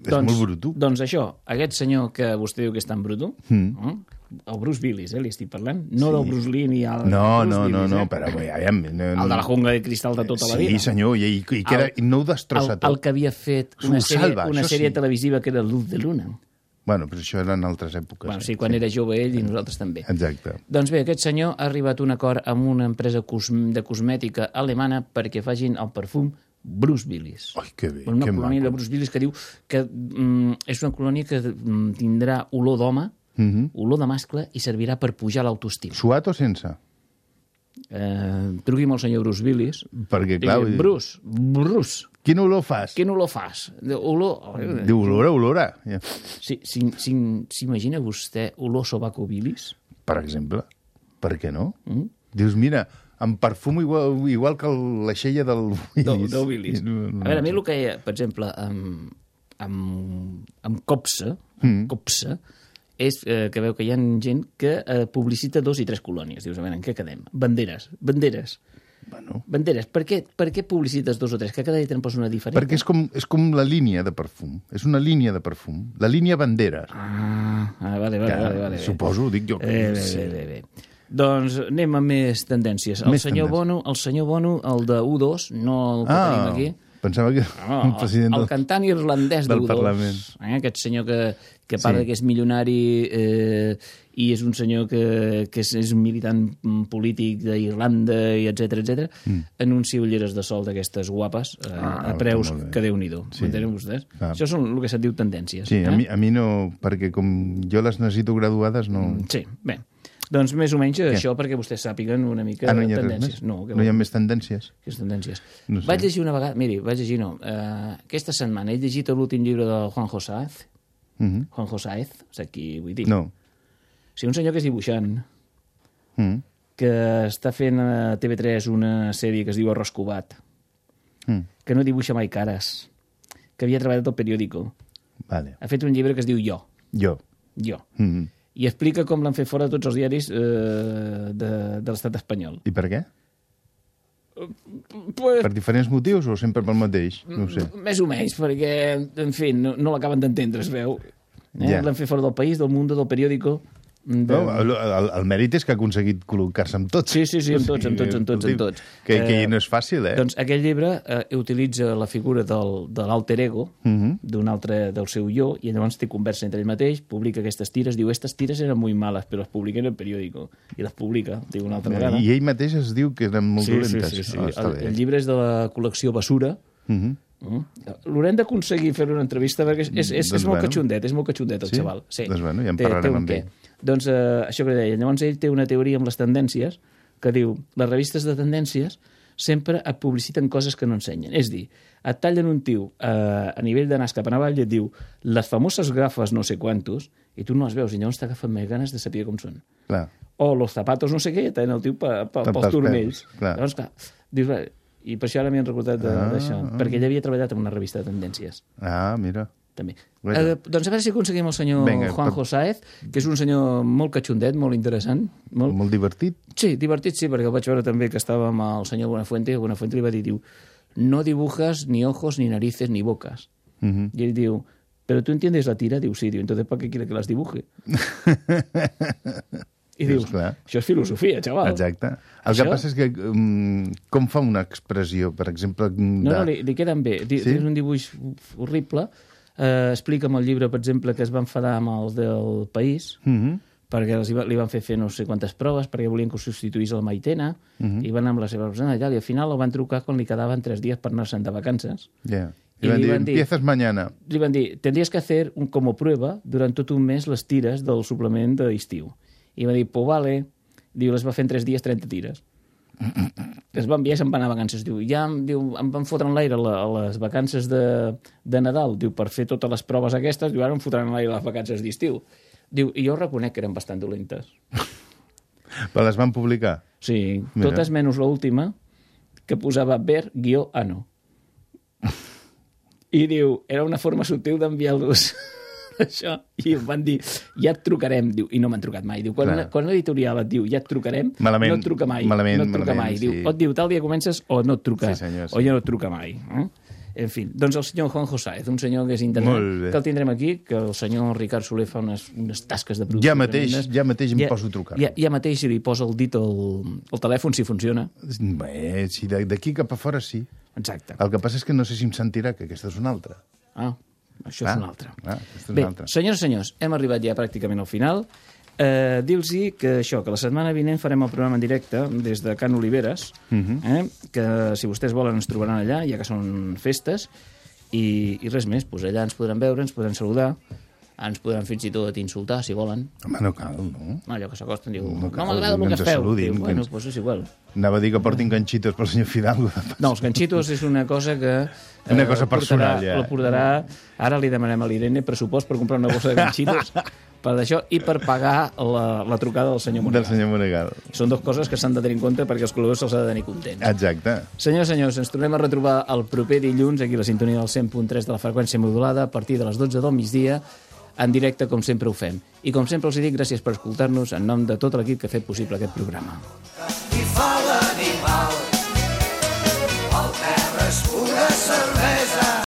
és molt bruto. Doncs això, aquest senyor que vostè diu que és tan bruto, Mm. eh? El Bruce Willis, eh, li estic parlant, no Sí. del Bruce Lee ni el No, Bruce no, no, Willis, no, eh? però aviam... No, El de la jungla de cristal de tota la sí, vida. senyor, i, i, i que era, El- i no ho destrossa el, tot. el que havia fet una sèrie, salva, una sèrie sí. televisiva que era Luz de Luna. Bueno, però això eren altres èpoques. Bueno, sí, quan era jove ell i nosaltres també. Exacte. Doncs bé, aquest senyor ha arribat a un acord amb una empresa de cosmètica alemana perquè facin el perfum Bruce Willis. Ai, que bé, una que colònia maco. de Bruce Willis que diu que mm, és una colònia que mm, tindrà olor d'home, Mhm. olor de mascle i servirà per pujar l'autoestima. Suat o sense? Eh, truqui'm al senyor Bruce Willis. Perquè, clar, Digui, Bruce, Bruce. Quin olor fas? Quin olor fas? De- Olor... Diu olora, olora. Ja. Sí, sí, sí, S'imagina vostè olor sobaco Willis? Per exemple. Per què no? Mm? Dius, mira, em perfumo igual, igual que el- l'aixella del del, Willis. del Willis. No, no, A veure, a mi el que, hi ha, per exemple, amb, amb, amb Copsa, Mm. Copsa, és eh, que veu que hi ha gent que eh, publicita dos i tres colònies. Dius, a veure, en què quedem? Banderes, banderes. Bueno. Banderes. Per què, per què publicites dos o tres? Que cada dia te'n posa una diferent? Perquè és com, és com la línia de perfum. És una línia de perfum. La línia bandera. Ah, ah vale, vale, Que, vale, vale. suposo, dic jo que Eh, bé, sí. bé, bé, bé. Doncs anem a més tendències. El Més senyor tendències. Bono, el senyor Bono, el de U2, no el que tenim Ah, aquí, pensava que No, el president el del- cantant irlandès del d'U2, Parlament. eh, aquest senyor que, que parla Sí. que és milionari eh, i és un senyor que, que és, és un militant mm, polític d'Irlanda, i etc etc. Mm. anuncia ulleres de sol d'aquestes guapes eh, Ah, a preus que déu-n'hi-do. Sí. M'entenen vostès? Clar. Això són el que se'n diu tendències. Sí, eh? a mi, a mi no... Perquè com jo les necessito graduades, no... Sí, bé. Doncs més o menys Què? això perquè vostès sàpiguen una mica Ah, no hi ha res tendències. No, que no hi ha més tendències? Quines tendències? No sé. Vaig llegir una vegada... Miri, vaig llegir, no. Uh, aquesta setmana he llegit l'últim llibre de Juanjo Saez. Mhm. Juanjo Saez, saps qui vull dir? No. Sí, un senyor que és dibuixant, Mm. que està fent a TV3 una sèrie que es diu Arròs Cubat, Mm. que no dibuixa mai cares, que havia treballat al periòdico. Vale. Ha fet un llibre que es diu Jo. Jo. Jo. Mm. I explica com l'han fet fora tots els diaris eh, de, de l'estat espanyol. I per què? Pues, Per diferents motius o sempre pel mateix? No sé. Més o menys, perquè, en fi, no, no l'acaben d'entendre, es veu. Eh? Ja. L'han fet fora del país, del mundo, del periòdico. De... No, el, el, el mèrit és que ha aconseguit col·locar-se amb tots. Sí, sí, sí, amb tots, amb tots, amb tots, amb tots. Que, que Eh, no és fàcil, eh? Doncs aquell llibre eh, utilitza la figura del, de l'alter ego, Mhm. d'un altre, del seu jo, i llavors té conversa entre ell mateix, publica aquestes tires, diu, estas tires eren muy malas, però les publiqué en el periòdico. I les publica, diu una altra vegada. I ell mateix es diu que eren molt sí, dolentes. Sí, sí, sí. Està el, bé. el llibre és de la col·lecció Basura, Mhm. Mm. L'haurem d'aconseguir fer una entrevista perquè és, és, és, Doncs és molt bueno. catxundet, és molt catxundet el Sí? xaval. Sí. Doncs bueno, ja en Té- parlarem té un amb què. ell. Doncs eh, això que deia. Llavors ell té una teoria amb les tendències que diu les revistes de tendències sempre et publiciten coses que no ensenyen. És dir, et tallen un tio eh, a nivell de nas cap en avall i et diu les famoses grafes no sé quantos i tu no les veus i llavors t'agafen més ganes de saber com són. Clar. O los zapatos no sé què, i tallen el tio pa, Pa- pels turmells. clar. Llavors, clar, dius, i per això ara m'hi han recordat Ah, d'això, ah. perquè ell havia treballat en una revista de tendències Ah, mira. També. Bueno. Eh, doncs a veure si aconseguim el senyor Vinga, Juanjo Saez, que és un senyor molt catxundet, molt interessant. Molt... Molt divertit. Sí, divertit sí, perquè el vaig veure també que estava amb el senyor Buenafuente, i Buenafuente li va dir, diu, no dibujas ni ojos, ni narices, ni bocas. Mhm. Y él diu, ¿pero tú entiendes la tira? Diu, sí, diu, entonces ¿para qué quiere que las dibuje? I dius, clar. això és filosofia, xaval. Exacte. El Això- que passa és que um, com fa una expressió, per exemple... De... No, no, li, li queden bé. Di, Sí? És un dibuix horrible. Eh, explica en el llibre, per exemple, que es va enfadar amb els del país, Mhm. perquè els li van fer fer no sé quantes proves, perquè volien que ho substituís el Maitena, Mhm. i van amb la seva persona tal, i al final el van trucar quan li quedaven tres dies per anar-se'n de vacances. Ja. I I van li dir, van dir- empiezas mañana. Li van dir, tendries que hacer un, como prueba durant tot un mes les tires del suplement d'estiu. I va dir, pues vale. Diu, les va fer en tres dies 30 tires. Es va enviar i se'n va anar a vacances. Diu, ja diu, em van fotre en l'aire la- a les vacances de, de Nadal, diu, per fer totes les proves aquestes, diu, ara em fotran en l'aire les vacances d'estiu. Diu, i jo reconec que eren bastant dolentes. Però les van publicar. Sí, Mira. totes menys l'última, que posava ver guió ano. I diu, era una forma sutil d'enviar-los això. I em van dir, ja et trucarem. Diu, I no m'han trucat mai. Diu, quan, una, quan l'editorial et diu, ja et trucarem, Malament, no et truca mai. malament, no et truca malament, mai. Diu, sí. o et diu, tal dia comences, o no et truca. Sí, senyor, sí. O ja no et truca mai. Eh? En fi, doncs el senyor Juanjo Saez, un senyor que és bé. que el tindrem aquí, que el senyor Ricard Soler fa unes, unes tasques de producció. Ja mateix, tremendes. ja mateix em poso a trucar. Ja, ja mateix li posa el dit al, al telèfon si funciona. Bé, si d'aquí cap a fora sí. Exacte. El que passa és que no sé si em sentirà, que aquesta és una altra. Ah, això Ah, és una altra. Ah, aquesta és Bé, altra. senyors i senyors, hem arribat ja pràcticament al final. Eh, Dir-los que això, que la setmana vinent farem el programa en directe des de Can Oliveres, Mhm. eh, que si vostès volen ens trobaran allà, ja que són festes, i, i res més, doncs allà ens podran veure, ens podran saludar, ens podran fins i tot insultar, si volen. Home, no cal, no? Allò que s'acosten, diu, no, cal, m'agrada el que ens feu. Diu, que bueno, ens- doncs és igual. Anava a dir que portin ganxitos pel senyor Fidalgo. No, els ganxitos és una cosa que... eh, Una cosa personal, portarà, ja. La portarà... Ara li demanem a l'Irene pressupost per comprar una bossa de ganxitos per d'això i per pagar la, la trucada del senyor Monegal. Del senyor Monegal. Són dues coses que s'han de tenir en compte perquè els col·legues se'ls ha de tenir contents. Exacte. Senyors, senyors, ens tornem a retrobar el proper dilluns aquí a la sintonia del 100.3 de la freqüència modulada a partir de les 12 del migdia en directe com sempre ho fem. I com sempre els dic gràcies per escoltar-nos en nom de tot l'equip que ha fet possible aquest programa. I fa